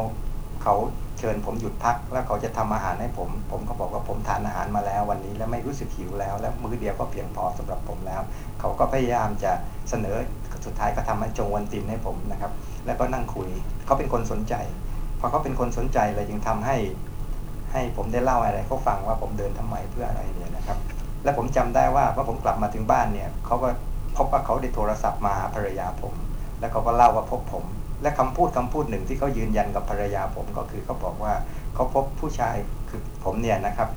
เขาเชิญผมหยุดพัก แล้วเขาจะทำอาหารให้ผม ผมก็บอกว่าผมทานอาหารมาแล้ววันนี้ แล้วไม่รู้สึกหิวแล้ว และมื้อเดียวก็เพียงพอสำหรับผมแล้ว เขาก็พยายามจะเสนอสุดท้ายก็ทำมาจงวันตินให้ผมนะครับ แล้วก็นั่งคุย เขาเป็นคนสนใจพอเขาเป็นคนสนใจเลยจึงทำให้ ให้ผมได้เล่าอะไรเขาฟังว่าผมเดินทำไมเพื่ออะไรเนี่ยนะครับ และผมจำได้ว่าเมื่อผมกลับมาถึงบ้านเนี่ยเขาก็พบว่าเขาได้โทรศัพท์มาหาภรรยาผม แล้วเขาก็เล่าว่าพบผม และคำพูดคำพูดหนึ่งที่เขายืนยันกับภรรยาผมก็คือเขาบอกว่าเขาพบผู้ชายคือผมเนี่ยนะครับ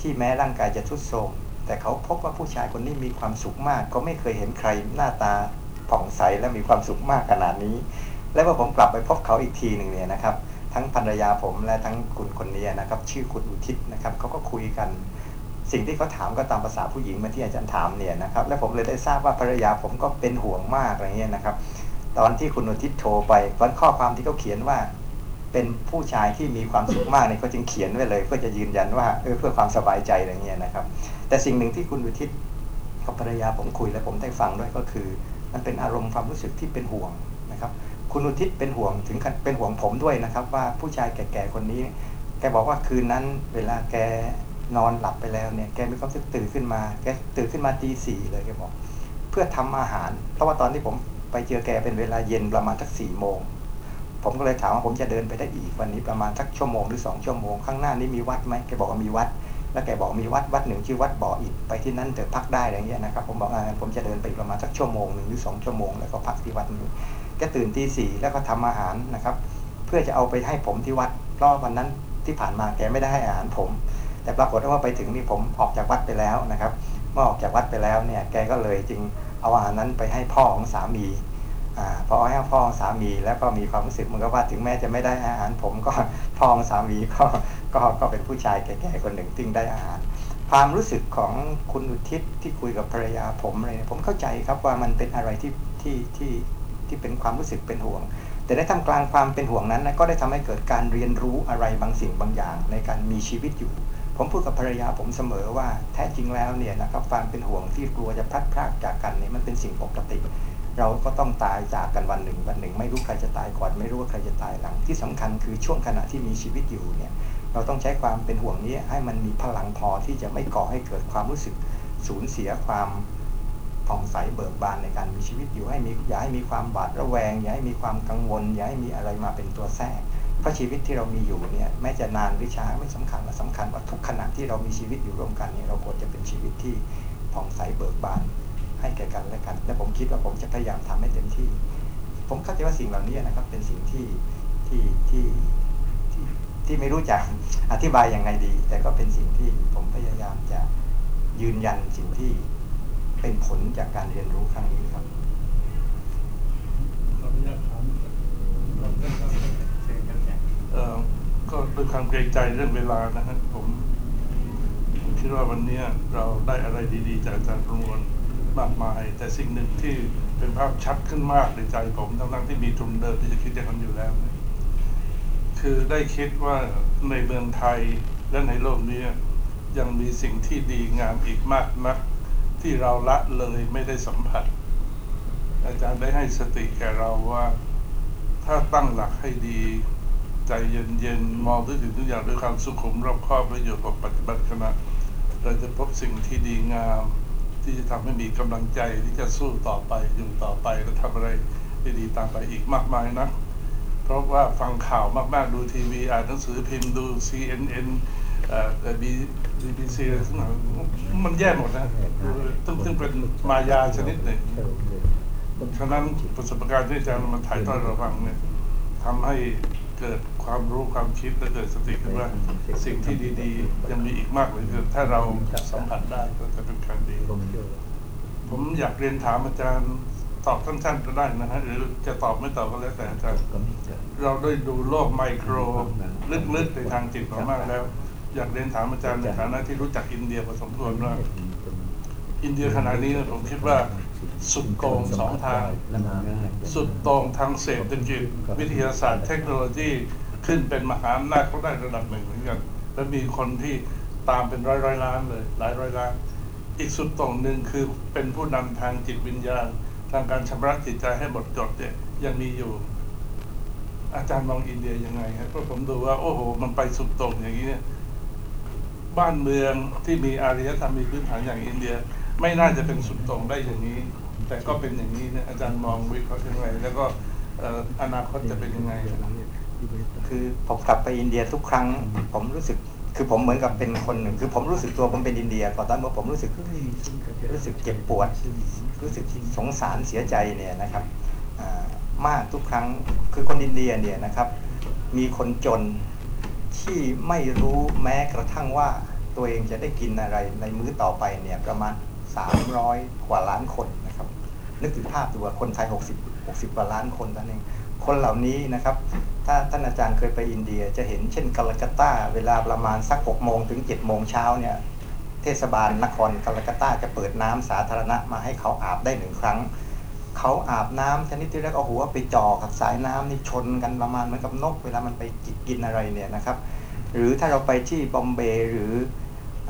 ที่แม้ร่างกายจะทุดโทรมแต่เขาพบว่าผู้ชายคนนี้มีความสุขมากเขาไม่เคยเห็นใครหน้าตาผ่องใสและมีความสุขมากขนาดนี้ และเมื่อผมกลับไปพบเขาอีกทีหนึ่งเนี่ยนะครับ ทั้งภรรยาผมและทั้งคุณคนนี้นะครับ ชื่อคุณอุทิศนะครับเขาก็คุยกัน สิ่งที่เขาถามก็ตามภาษาผู้หญิงมาที่อาจารย์ถามเนี่ยนะครับ และผมเลยได้ทราบว่าภรรยาผมก็เป็นห่วงมากอะไรเงี้ยนะครับ ตอนที่คุณอุทิศโทรไปวันข้อความที่เขาเขียนว่าเป็นผู้ชายที่มีความสุขมากเนี่ยเขาจึงเขียนไว้เลย เพื่อจะยืนยันว่าเออเพื่อความสบายใจอะไรเงี้ยนะครับ แต่สิ่งหนึ่งที่คุณอุทิศกับภรรยาผมคุยและผมได้ฟังด้วยก็คือ มันเป็นอารมณ์ความรู้สึกที่เป็นห่วง คุณอุทิศเป็นห่วงถึงเป็นห่วงผมด้วยนะครับ ว่าผู้ชายแก่ๆคนนี้ แกบอกว่าคืนนั้น เวลาแกนอนหลับไปแล้วเนี่ยแกมีความรู้สึกตื่นขึ้นมาแกตื่นขึ้นมาตีสี่เลยแกบอก เพื่อทำอาหาร เพราะว่าตอนที่ผมไปเจอแกเป็นเวลาเย็นประมาณสักสี่โมงผมก็เลยถามว่าผมจะเดินไปได้อีกวันนี้ประมาณสักชั่วโมงหรือสองชั่วโมงข้างหน้านี้มีวัดไหมแกบอกว่ามีวัด แล้วแกบอกมีวัดวัดหนึ่งชื่อวัดบ่ออิฐไปที่นั่นเถอะพักได้อะไรเงี้ยนะครับผมบอกงั้นผมจะเดินไปประมาณสักชั่วโมงหนึ่งหรือสองชั่วโมงแล้วก็พักที่วัดนี้ ก็ตื่นตีสี่แล้วก็ทำอาหารนะครับ เพื่อจะเอาไปให้ผมที่วัดเพราะวันนั้นที่ผ่านมาแกไม่ได้ให้อาหารผม แต่ปรากฏว่าไปถึงนี่ผมออกจากวัดไปแล้วนะครับ เมื่อออกจากวัดไปแล้วเนี่ยแกก็เลยจึงเอาอาหารนั้นไปให้พ่อของสามีอ่าพอให้พ่อของสามีแล้วก็มีความรู้สึกเหมือนกับว่าถึงแม้จะไม่ได้อาหารผมก็พ่อของสามีก็ก็ก็เป็นผู้ชายแก่ๆคนหนึ่งซึ่งได้อาหาร ความรู้สึกของคุณอุทิศที่คุยกับภรรยาผมเนี่ยผมเข้าใจครับว่ามันเป็นอะไรที่ที่ที่ ที่เป็นความรู้สึกเป็นห่วง แต่ในท่ามกลางความเป็นห่วงนั้นก็ได้ทำให้เกิดการเรียนรู้อะไรบางสิ่งบางอย่าง ในการมีชีวิตอยู่ ผมพูดกับภรรยาผมเสมอว่าแท้จริงแล้วเนี่ยนะครับความเป็นห่วงที่กลัวจะพลัดพรากจากกันเนี่ยมันเป็นสิ่งปกติ เราก็ต้องตายจากกันวันหนึ่ง วันหนึ่ง ไม่รู้ใครจะตายก่อนไม่รู้ว่าใครจะตายหลังที่สำคัญคือช่วงขณะที่มีชีวิตอยู่เนี่ยเราต้องใช้ความเป็นห่วงนี้ให้มันมีพลังพอที่จะไม่ก่อให้เกิดความรู้สึกสูญเสียความ ผ่องใสเบิกบานในการมีชีวิตอยู่ให้มีอย่าให้มีความบาดระแวง อย่าให้มีความกังวล อย่าให้มีอะไรมาเป็นตัวแทรกเพราะชีวิตที่เรามีอยู่เนี่ยแม้จะนานหรือช้าไม่สำคัญว่สำคัญว่าทุกขณะที่เรามีชีวิตอยู่ร่วมกันเนี่ยเราควรจะเป็นชีวิตที่ผ่องใสเบิกบานให้แก่กันและกัน และผมคิดว่าผมจะพยายามทำให้เต็มที่ ผมเข้าใจว่าสิ่งเหล่านี้นะครับ เป็นสิ่งที่ที่ที่ที่ที่ไม่รู้จะอธิบายยังไงดี แต่ก็เป็นสิ่งที่ผมพยายามจะยืนยันสิ่งที่ เป็นผลจากการเรียนรู้ครั้งนี้ครับขออนุญาตถามเอ่อก็ด้วยความเกรงใจเรื่องเวลานะฮะผมผมคิดว่าวันนี้เราได้อะไรดีๆ จากอาจารย์ประมวลมากมาย แต่สิ่งหนึ่งที่เป็นภาพชัดขึ้นมากในใจผมทั้งๆที่มีทุนเดิมที่จะคิดอย่างนั้นอยู่แล้ว คือได้คิดว่าในเมืองไทยและในโลกนี้ยังมีสิ่งที่ดีงามอีกมากนัก ที่เราละเลยไม่ได้สัมผัส อาจารย์ได้ให้สติแก่เราว่า ถ้าตั้งหลักให้ดี ใจเย็นๆ มองทุกสิ่งทุกอย่างด้วยความสุขุมรอบคอบและอยู่กับปัจจุบันขณะเราจะพบสิ่งที่ดีงาม ที่จะทำให้มีกำลังใจที่จะสู้ต่อไปอยู่ต่อไปและทำอะไรดีๆตามไปอีกมากมายนะ เพราะว่าฟังข่าวมากๆดูทีวีอ่านหนังสือพิมพ์ดู CNN เอ่อบีบีซีอะไรทั้งหลายมันแย่หมดนะซึ่งซึ่งเป็นมายาชนิดหนึ่งฉะนั้นประสบการณ์ที่อาจารย์มันถ่ายทอดเราฟังเนี่ยทำให้เกิดความรู้ความคิดและเกิดสติขึ้นว่าสิ่งที่ดีๆ ยังมีอีกมากเลยคือถ้าเราสัมผัสได้ก็จะเป็นการดี ผมอยากเรียนถามอาจารย์ตอบสั้นๆก็ได้นะฮะหรือจะตอบไม่ตอบก็แล้วแต่อาจารย์เราได้ดูโลกไมโคร ลึกๆในทางจิตมามากแล้ว อยากเรียนถามอาจารย์ในฐานะที่รู้จักอินเดียพอสมควรว่าอินเดียขณะนี้เนี่ยผมคิดว่าสุดโต่งสองทาง สุดโต่งทางเศรษฐกิจ วิทยาศาสตร์เทคโนโลยีขึ้นเป็นมหาอำนาจเขาได้ระดับหนึ่งเหมือนกัน และมีคนที่ตามเป็นร้อยร้อยล้านเลย หลายร้อยล้าน อีกสุดโต่งหนึ่งคือเป็นผู้นำทางจิตวิญญาณ ทางการชำระจิตใจให้หมดจดเนี่ยยังมีอยู่ อาจารย์มองอินเดียยังไงครับเพราะผมดูว่า โอ้โห มันไปสุดโต่งอย่างนี้เนี่ย บ้านเมืองที่มีอารยธรรมมีพื้นฐานอย่างอินเดีย ไม่น่าจะเป็นสุดต่งได้อย่างนี้ แต่ก็เป็นอย่างนี้นี่ยอาจารย์มองวิเคราะห์ยังไงแล้วก็อนาคตจะเป็นยังไง คือผมกลับไปอินเดียทุกครั้ง ผมรู้สึกคือผมเหมือนกับเป็นคนหนึ่ง คือผมรู้สึกตัวผมเป็นอินเดียก่อนตอนเมื่อผมรู้สึกรู้สึกเจ็บปวด รู้สึกสงสารเสียใจเนี่ยนะครับมากทุกครั้งคือคนอินเดียเนี่ยนะครับ มีคนจน ที่ไม่รู้แม้กระทั่งว่าตัวเองจะได้กินอะไรในมื้อต่อไปเนี่ยประมาณ 300 กว่าล้านคนนะครับ นึกถึงภาพดูว่าคนไทย 60 60กว่าล้านคนนั่นเองคนเหล่านี้นะครับ ถ้าท่านอาจารย์เคยไปอินเดียจะเห็นเช่นกัลกัตตาเวลาประมาณสัก6โมงถึง7โมงเช้าเนี่ยเทศบาลนครกัลกัตตาจะเปิดน้ำสาธารณะมาให้เขาอาบได้หนึ่งครั้ง เขาอาบน้ำชนิดที่เรียกเอาหัวไปจ่อกับสายน้ำนี่ชนกันประมาณเหมือนกับนกเวลามันไปกินอะไรเนี่ยนะครับ หรือถ้าเราไปที่บอมเบย์หรือ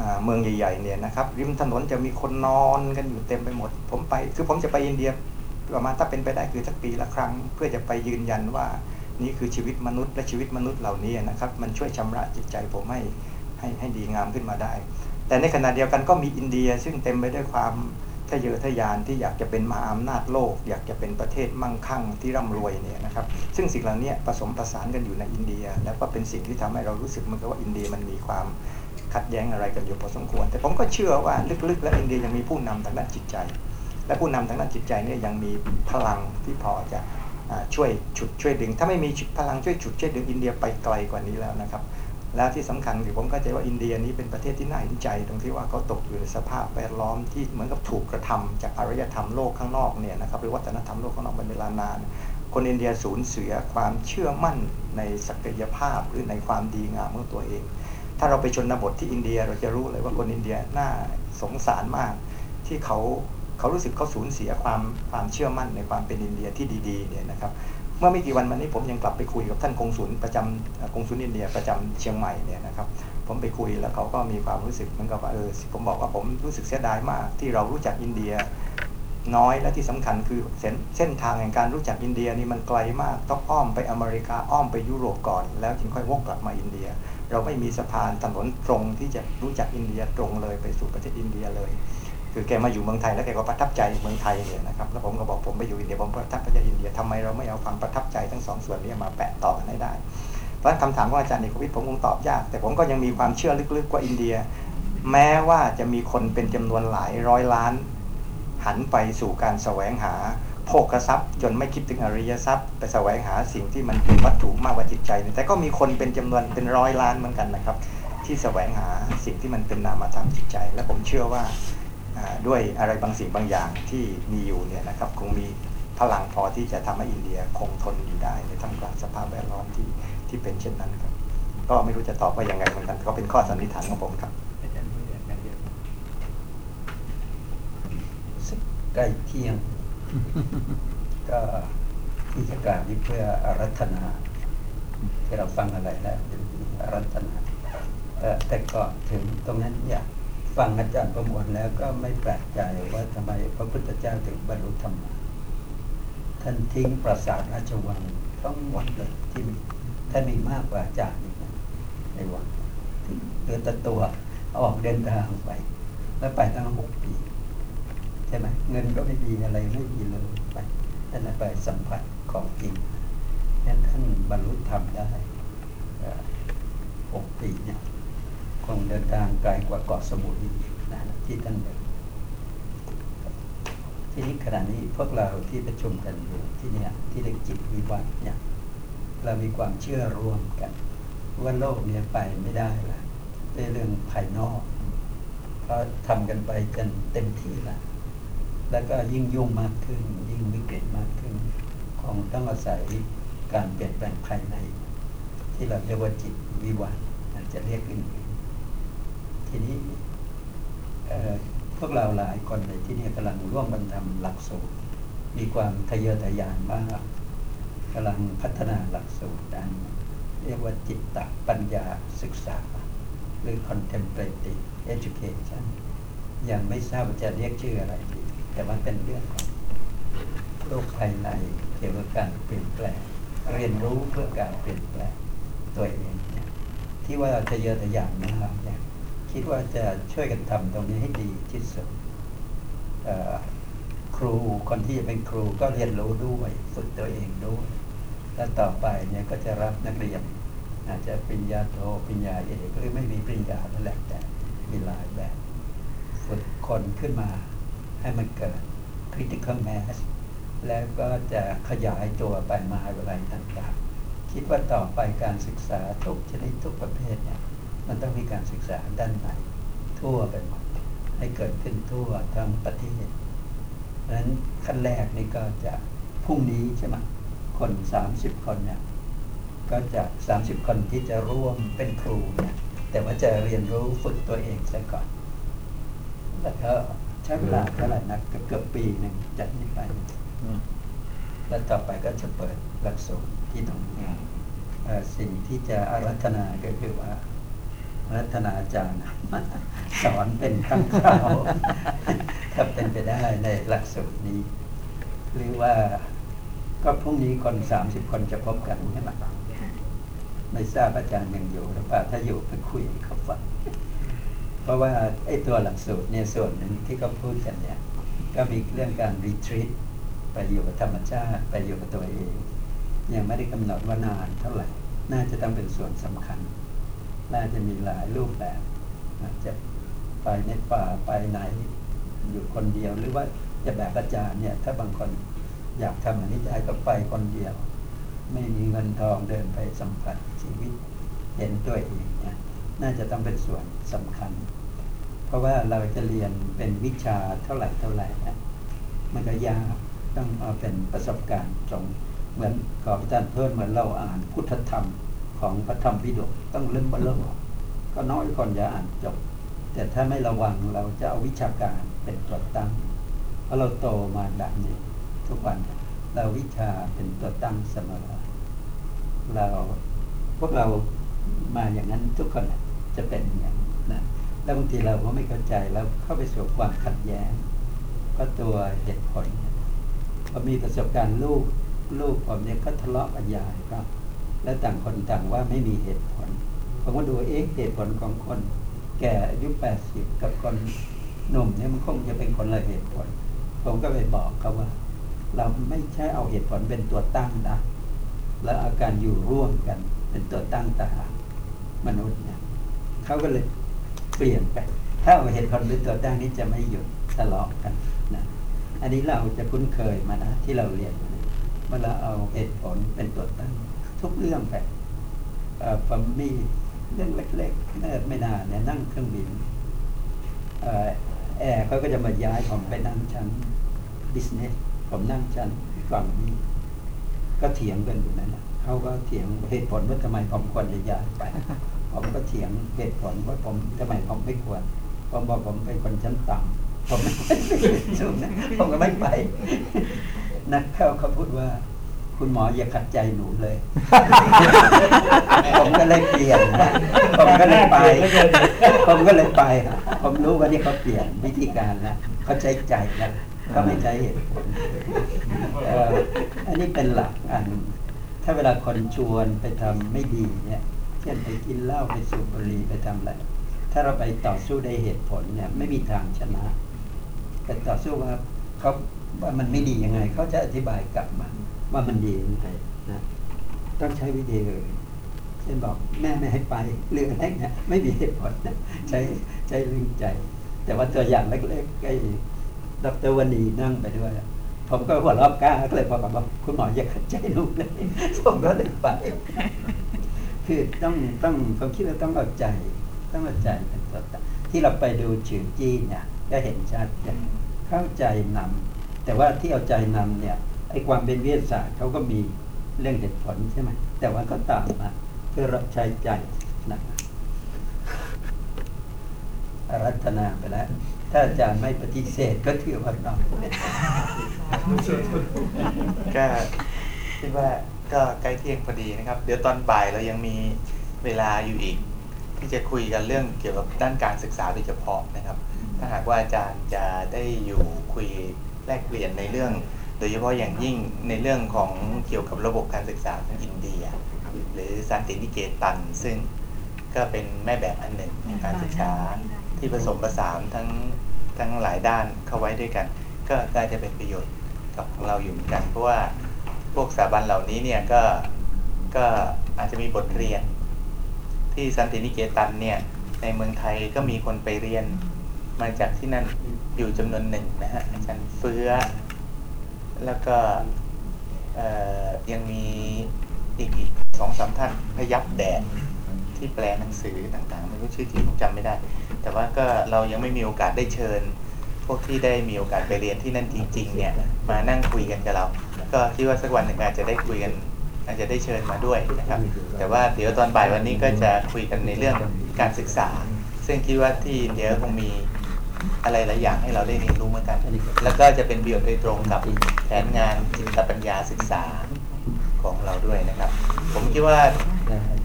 อเมืองใหญ่ๆเนี่ยนะครับริมถนนจะมีคนนอนกันอยู่เต็มไปหมด ผมไปคือผมจะไปอินเดียประมาณถ้าเป็นไปได้คือสักปีละครั้ง เพื่อจะไปยืนยันว่านี่คือชีวิตมนุษย์และชีวิตมนุษย์เหล่านี้นะครับ มันช่วยชำระจิตใจผมให้ให้ให้ดีงามขึ้นมาได้ แต่ในขณะเดียวกันก็มีอินเดียซึ่งเต็มไปด้วยความ ทะเยอทะยานที่อยากจะเป็นมหาอำนาจโลก อยากจะเป็นประเทศมั่งคั่งที่ร่ำรวยเนี่ยนะครับซึ่งสิ่งเหล่านี้ผสมผสานกันอยู่ในอินเดีย แล้วก็เป็นสิ่งที่ทำให้เรารู้สึกเหมือนกับว่าอินเดียมันมีความขัดแย้งอะไรกันอยู่พอสมควร แต่ผมก็เชื่อว่าลึกๆ แล้วอินเดียยังมีผู้นำทางด้านจิตใจ และผู้นำทางด้านจิตใจเนี่ยยังมีพลังที่พอจะอ่าช่วยฉุดช่วยดึง ถ้าไม่มีพลังช่วยฉุดช่วยดึงอินเดียไปไกลกว่านี้แล้วนะครับ แล้วที่สำคัญคือผมเข้าใจว่าอินเดียนี้เป็นประเทศที่น่าเห็นใจ ตรงที่ว่าเขาตกอยู่ในสภาพแวดล้อมที่เหมือนกับถูกกระทำจากอารยธรรมโลกข้างนอกเนี่ยนะครับหรือวัฒนธรรมโลกข้างนอกเป็นเวลานาน คนอินเดียสูญเสียความเชื่อมั่นในศักยภาพหรือในความดีงามของตัวเอง ถ้าเราไปชนบทที่อินเดียเราจะรู้เลยว่าคนอินเดียน่าสงสารมาก ที่เขาเขารู้สึกเขาสูญเสียความความเชื่อมั่นในความเป็นอินเดียที่ดีๆเนี่ยนะครับ เมื่อไม่กี่วันมานี้ผมยังกลับไปคุยกับท่านกงสุลประจำกงสุลอินเดียประจำเชียงใหม่เนี่ยนะครับผมไปคุยแล้วเขาก็มีความรู้สึกเหมือนกับว่าเออผมบอกว่าผมรู้สึกเสียดายมาก ที่เรารู้จักอินเดียน้อยและที่สำคัญคือเส้นเส้นทางแห่งการรู้จักอินเดียนี่มันไกลมากต้องอ้อมไปอเมริกาอ้อมไปยุโรปก่อน แล้วจึงค่อยวกกลับมาอินเดีย เราไม่มีสะพานถนนตรงที่จะรู้จักอินเดียตรงเลยไปสู่ประเทศอินเดียเลย คือแกมาอยู่เมืองไทยแล้วแกก็ประทับใจเมืองไทยเนี่ยนะครับ แล้วผมก็บอกผมไปอยู่อินเดียผมประทับใจอินเดียทำไมเราไม่เอาความประทับใจทั้งสองส่วนนี้มาแปะต่อกันให้ได้ เพราะฉะนั้นคำถามของอาจารย์เอกวิทย์ผมคงตอบยาก แต่ผมก็ยังมีความเชื่อลึกๆว่าอินเดีย แม้ว่าจะมีคนเป็นจำนวนหลายร้อยล้าน หันไปสู่การแสวงหาโภคทรัพย์ จนไม่คิดถึงอริยทรัพย์ ไปแสวงหาสิ่งที่มันเป็นวัตถุมากกว่าจิตใจ แต่ก็มีคนเป็นจำนวนเป็นร้อยล้านเหมือนกันนะครับ ที่แสวงหาสิ่งที่มันเป็นนามธรรมจิตใจ และผมเชื่อว่า ด้วยอะไรบางสิ่งบางอย่างที่มีอยู่เนี่ยนะครับคงมีพลังพอที่จะทำให้อินเดียคงทนอยู่ได้ในท่ามกลางสภาพแวดล้อมที่ที่เป็นเช่นนั้นครับ ก็ไม่รู้จะตอบว่ายังไงเหมือนกันก็เป็นข้อสันนิษฐานของผมครับใกล้เที่ยง ก็ที่จะกล่าวนี้เพื่ออารัธนาที่เราฟังอะไรแล้วอารัธนาแต่ก่อนถึงตรงนั้นอยาก ฟังอาจารย์ประมวลแล้วก็ไม่แปลกใจว่าทำไมพระพุทธเจ้าถึงบรรลุธรรมท่านทิ้งปราสาทราชวังทั้งหมดเลยที่มีท่านมีมากกว่าอาจารย์อีกนะในวังเหลือแต่ตัวออกเดินทางไป แล้วไปตั้งหกปี ใช่ไหมเงินก็ไม่มีอะไรไม่มีเลยไปท่านไปสัมผัสของจริงนั้นท่านบรรลุธรรมได้เอ่อหกปีเนี่ยคง เดินทางไกลกว่าเกาะสมุยนะที่ท่านเดินทีนี้ขณะนี้พวกเราที่ประชุมกันอยู่ที่เนี่ยที่เรียกจิตวิวัฒน์เนี่ยเรามีความเชื่อร่วมกัน ว่าโลกเนี้ยไปไม่ได้ละด้วยเรื่องภายนอกเพราะทำกันไปจนเต็มที่ละแล้วก็ยิ่งยุ่งมากขึ้น ยิ่งวิกฤตมากขึ้นคงต้องอาศัยการเปลี่ยนแปลงภายใน ที่เราเรียกว่าจิตวิวัฒน์อาจจะเรียกอื่น ทีนี้พวกเราหลายคนในที่นี้กำลังร่วมกันทำหลักสูตร มีความทะเยอทะยานมากกำลังพัฒนาหลักสูตรด้านเรียกว่าจิตตปัญญาศึกษา หรือ contemplative education ยังไม่ทราบว่าจะเรียกชื่ออะไรดีแต่ว่าเป็นเรื่องของโลกภายในเกี่ยวกับการเปลี่ยนแปลง เรียนรู้เพื่อการเปลี่ยนแปลงตัวเองเนี่ยที่ว่าทะเยอทะยานมากเนี่ย คิดว่าจะช่วยกันทำตรงนี้ให้ดีที่สุดครูคนที่จะเป็นครูก็เรียนรู้ด้วยฝึกตัวเองด้วย แล้วต่อไปเนี่ยก็จะรับนักเรียนอาจจะปริญญาโทปริญญาเอกหรือไม่มีปริญญาแล้วแต่มีหลายแบบฝึกคนขึ้นมาให้มันเกิด critical mass แล้วก็จะขยายตัวไปมหาวิทยาลัยต่างๆ คิดว่าต่อไปการศึกษาทุกชนิดทุกประเภทเนี่ย มันต้องมีการศึกษาด้านในทั่วไปหมดให้เกิดขึ้นทั่วทั้งประเทศเพราะฉะนั้นขั้นแรกนี่ก็จะพรุ่งนี้ใช่ไหมคนสามสิบคนเนี่ยก็จะสามสิบคนที่จะร่วมเป็นครูเนี่ยแต่ว่าจะเรียนรู้ฝึกตัวเองซะก่อนแล้วก็ใช้เวลาเท่าไหร่นะเกือบเกือบปีหนึ่งจากนี้ไปแล้วต่อไปก็จะเปิดหลักสูตรที่ตรงนี้เอ่อสิ่งที่จะอารัธนาก็คือว่า อารัธนาอาจารย์สอนเป็นครั้งคราวถ้าเป็นไปได้ในหลักสูตรนี้ หรือว่าก็พรุ่งนี้คนสามสิบคนจะพบกันใช่ไหมไม่ทราบอาจารย์ยังอยู่หรือเปล่าถ้าอยู่ไปคุยเขาฟังเพราะว่าไอ้ตัวหลักสูตรเนี่ยส่วนหนึ่งที่เขาพูดกันเนี่ย ก็มีเรื่องการรีทรีตไปอยู่กับธรรมชาติไปอยู่กับตัวเอง ยังไม่ได้กำหนดว่านานเท่าไหร่ น่าจะต้องเป็นส่วนสำคัญ น่าจะมีหลายรูปแบบอาจจะไปในป่าไปไหนอยู่คนเดียว หรือว่าจะแบบอาจารย์เนี่ย ถ้าบางคนอยากทำอันนี้ได้ก็ไปคนเดียว ไม่มีเงินทองเดินไปสัมผัสชีวิตเห็นตัวเองเนี่ยน่าจะต้องเป็นส่วนสำคัญ เพราะว่าเราจะเรียนเป็นวิชาเท่าไหร่เท่าไหร่นะมันก็ยากต้องเอาเป็นประสบการณ์ตรงเหมือนขออาจารย์เพิ่มเหมือนเราอ่านพุทธธรรม ของพระธรรมพิฎกต้องเล่มเบลอขก็น้อยคนจะอ่านจบ แต่ถ้าไม่ระวังเราจะเอาวิชาการเป็นตัวตั้งเพราะเราโตมาแบบนี้ทุกวันเราวิชาเป็นตัวตั้งเสมอเราพวกเรามาอย่างนั้นทุกคนจะเป็นอย่างนั้นนะแล้วบางทีเราก็ไม่เข้าใจแล้วเข้าไปสู่ความขัดแย้ง ก็ตัวเหตุผลพอมีประสบการณ์ลูกลูกผมเนี่ยก็ทะเลาะกับยายครับ แล้วต่างคนต่างว่าไม่มีเหตุผลผมก็ดูเอ๊ะเหตุผลของคน แก่อายุแปดสิบกับคนหนุ่มเนี่ยมันคงจะเป็นคนละเหตุผล ผมก็ไปบอกเขาว่า เราไม่ใช่เอาเหตุผลเป็นตัวตั้งนะแล้วอาการอยู่ร่วมกัน เป็นตัวตั้งต่างมนุษย์เนี่ยเขาก็เลยเปลี่ยนไป ถ้าเอาเหตุผลเป็นตัวตั้งนี้จะไม่หยุดทะเลาะกันนะอันนี้เราจะคุ้นเคยมานะที่เราเรียนมาเนี่ยเวลาเอาเหตุผลเป็นตัวตั้ง ทุกเรื่องไปผมมีเรื่องเล็กๆเมื่อไม่นานเนี่ยนั่งเครื่องบินอแอร์เขาก็จะมาย้ายผมไปนั่งชั้นบิสเนสผมนั่งชั้นฝั่งนี้ ก็เถียงกันอยู่นั่นแหละเขาก็เถียงเหตุผลว่าทำไมผมควรจะย้ายไป ผมก็เถียงเหตุผลว่าผมทำไมผมไม่ควรผมบอกผมเป็นคนชั้นต่ำผมไม่สูงนะผมก็ไม่ไปนักแพทย์เขาพูดว่า คุณหมออย่าขัดใจหนูเลย ผมก็เลยเปลี่ยน ผมก็เลยไป ผมก็เลยไป ผมรู้ว่านี่เขาเปลี่ยนวิธีการนะเขาใช้ใจนะเขาไม่ใช้เหตุผลอันนี้เป็นหลักอัน ถ้าเวลาคนชวนไปทำไม่ดีเนี่ย เช่นไปกินเหล้าไปสูบบุหรี่ไปทำอะไร ถ้าเราไปต่อสู้ได้เหตุผลเนี่ย ไม่มีทางชนะ แต่ต่อสู้ว่าเขาว่ามันไม่ดียังไง เขาจะอธิบายกลับมา ว่ามันดียังไงนะต้องใช้วิธีอื่นเช่นบอกแม่ไม่ให้ไปหรืออะไรเงี้ยไม่มีเหตุผลนะใช้ใช้เรื่องใจ แต่ว่าตัวอย่างเล็กๆไอ้ดรวันีนั่งไปด้วยผมก็หัวราะกล้าก็เลยบอกกับว่าคุณหมออย่าขัดใจลูกเลยผมก็เลยไปคือต้องต้องผมคิดว่าต้องเอาใจ ต้องเอาใจเป็นตัวที่เราไปดูฉือจี้เนี่ยก็เห็นชัดเลยเข้าใจนำแต่ว่าที่เอาใจนำเนี่ย ไอ้ความเป็นวิทยาศาสตร์เขาก็มีเรื่องเหตุผลใช่ไหมแต่ว่าก็ตามมาเพื่อรับใช้ใจนะรัตนาไปแล้ว ถ้าอาจารย์ไม่ปฏิเสธก็ถือว่าน้องก็คิดว่าก็ใกล้เที่ยงพอดีนะครับ เดี๋ยวตอนบ่ายเรายังมีเวลาอยู่อีก ที่จะคุยกันเรื่องเกี่ยวกับด้านการศึกษาโดยเฉพาะนะครับ ถ้าหากว่าอาจารย์จะได้อยู่คุยแลกเปลี่ยนในเรื่อง โดยเฉพาะอย่างยิ่งในเรื่องของเกี่ยวกับระบบการศึกษาของอินเดีย หรือสันตินิเกตัน ซึ่งก็เป็นแม่แบบอันหนึ่งในการศึกษาที่ผสมผสานทั้งทั้งหลายด้านเข้าไว้ด้วยกัน ก็ก็จะเป็นประโยชน์กับของเราอยู่เหมือนกัน เพราะว่าพวกสถาบันเหล่านี้เนี่ยก็ก็อาจจะมีบทเรียน ที่สันตินิเกตันเนี่ยในเมืองไทยก็มีคนไปเรียนมาจากที่นั่นอยู่จำนวนหนึ่งนะฮะอาจารย์เฟื้อ แล้วก็ยังมีอีกอีกสองสามท่านพยับแดดที่แปลหนังสือต่างๆไม่รู้ชื่อจริงผมจำไม่ได้ แต่ว่าก็เรายังไม่มีโอกาสได้เชิญ พวกที่ได้มีโอกาสไปเรียนที่นั่นจริง ๆ เนี่ย มานั่งคุยกันกับเรา ก็คิดว่าสักวันหนึ่งอาจจะได้คุยกันอาจจะได้เชิญมาด้วยนะครับ แต่ว่าเดี๋ยวตอนบ่ายวันนี้ก็จะคุยกันในเรื่องการศึกษา ซึ่งคิดว่าที่เดียคงมีอะไรหลายอย่างให้เราได้เรียนรู้เหมือนกัน แล้วก็จะเป็นประโยชน์โดยตรงกับ แผนงานจิตปัญญาศึกษาของเราด้วยนะครับ ผมคิดว่า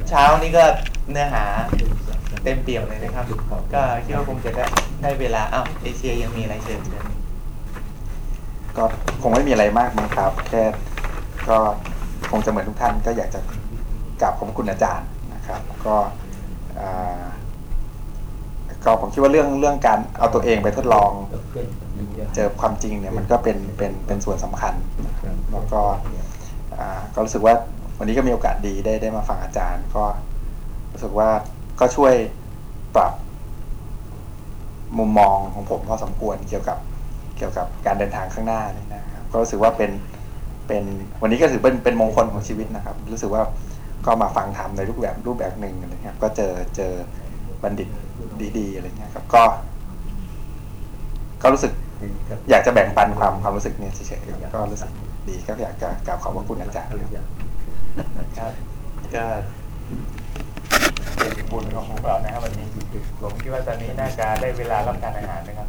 เช้านี้ก็เนื้อหาเต็มเปี่ยมเลยนะครับ ก็คิดว่าคงจะได้ได้เวลาอ้าวเอเชียยังมีอะไรเชิญเชิญก็คงไม่มีอะไรมากมั้งครับ แค่ก็คงจะเหมือนทุกท่านก็อยากจะกราบขอบคุณอาจารย์นะครับ ก็อ่าก็ผมคิดว่าเรื่องเรื่องการเอาตัวเองไปทดลอง เจอความจริงเนี่ยมันก็เป็นเป็นเป็นส่วนสำคัญนะครับแล้วก็อ่าก็รู้สึกว่าวันนี้ก็มีโอกาสดีได้ได้มาฟังอาจารย์ ก็รู้สึกว่าก็ช่วยปรับมุมมองของผมพอสมควรเกี่ยวกับเกี่ยวกับการเดินทางข้างหน้านี่นะครับก็รู้สึกว่าเป็นเป็นวันนี้ก็ถือเป็นเป็นมงคลของชีวิตนะครับ รู้สึกว่าก็มาฟังธรรมในรูปแบบรูปแบบหนึ่งอะไรเงี้ยก็เจอเจอบัณฑิตดีๆอะไรเงี้ยครับก็ ก็รู้สึก อยากจะแบ่งปันความความรู้สึกเนี่ยเฉยๆครับก็รู้สึกดีก็อยากจะกราบขอบพระคุณอาจารย์ครับครับก็เป็นบุญของพวกเรานะครับวันนี้ผมคิดว่าตอนนี้น่าจะได้เวลารับประทานอาหารนะครับ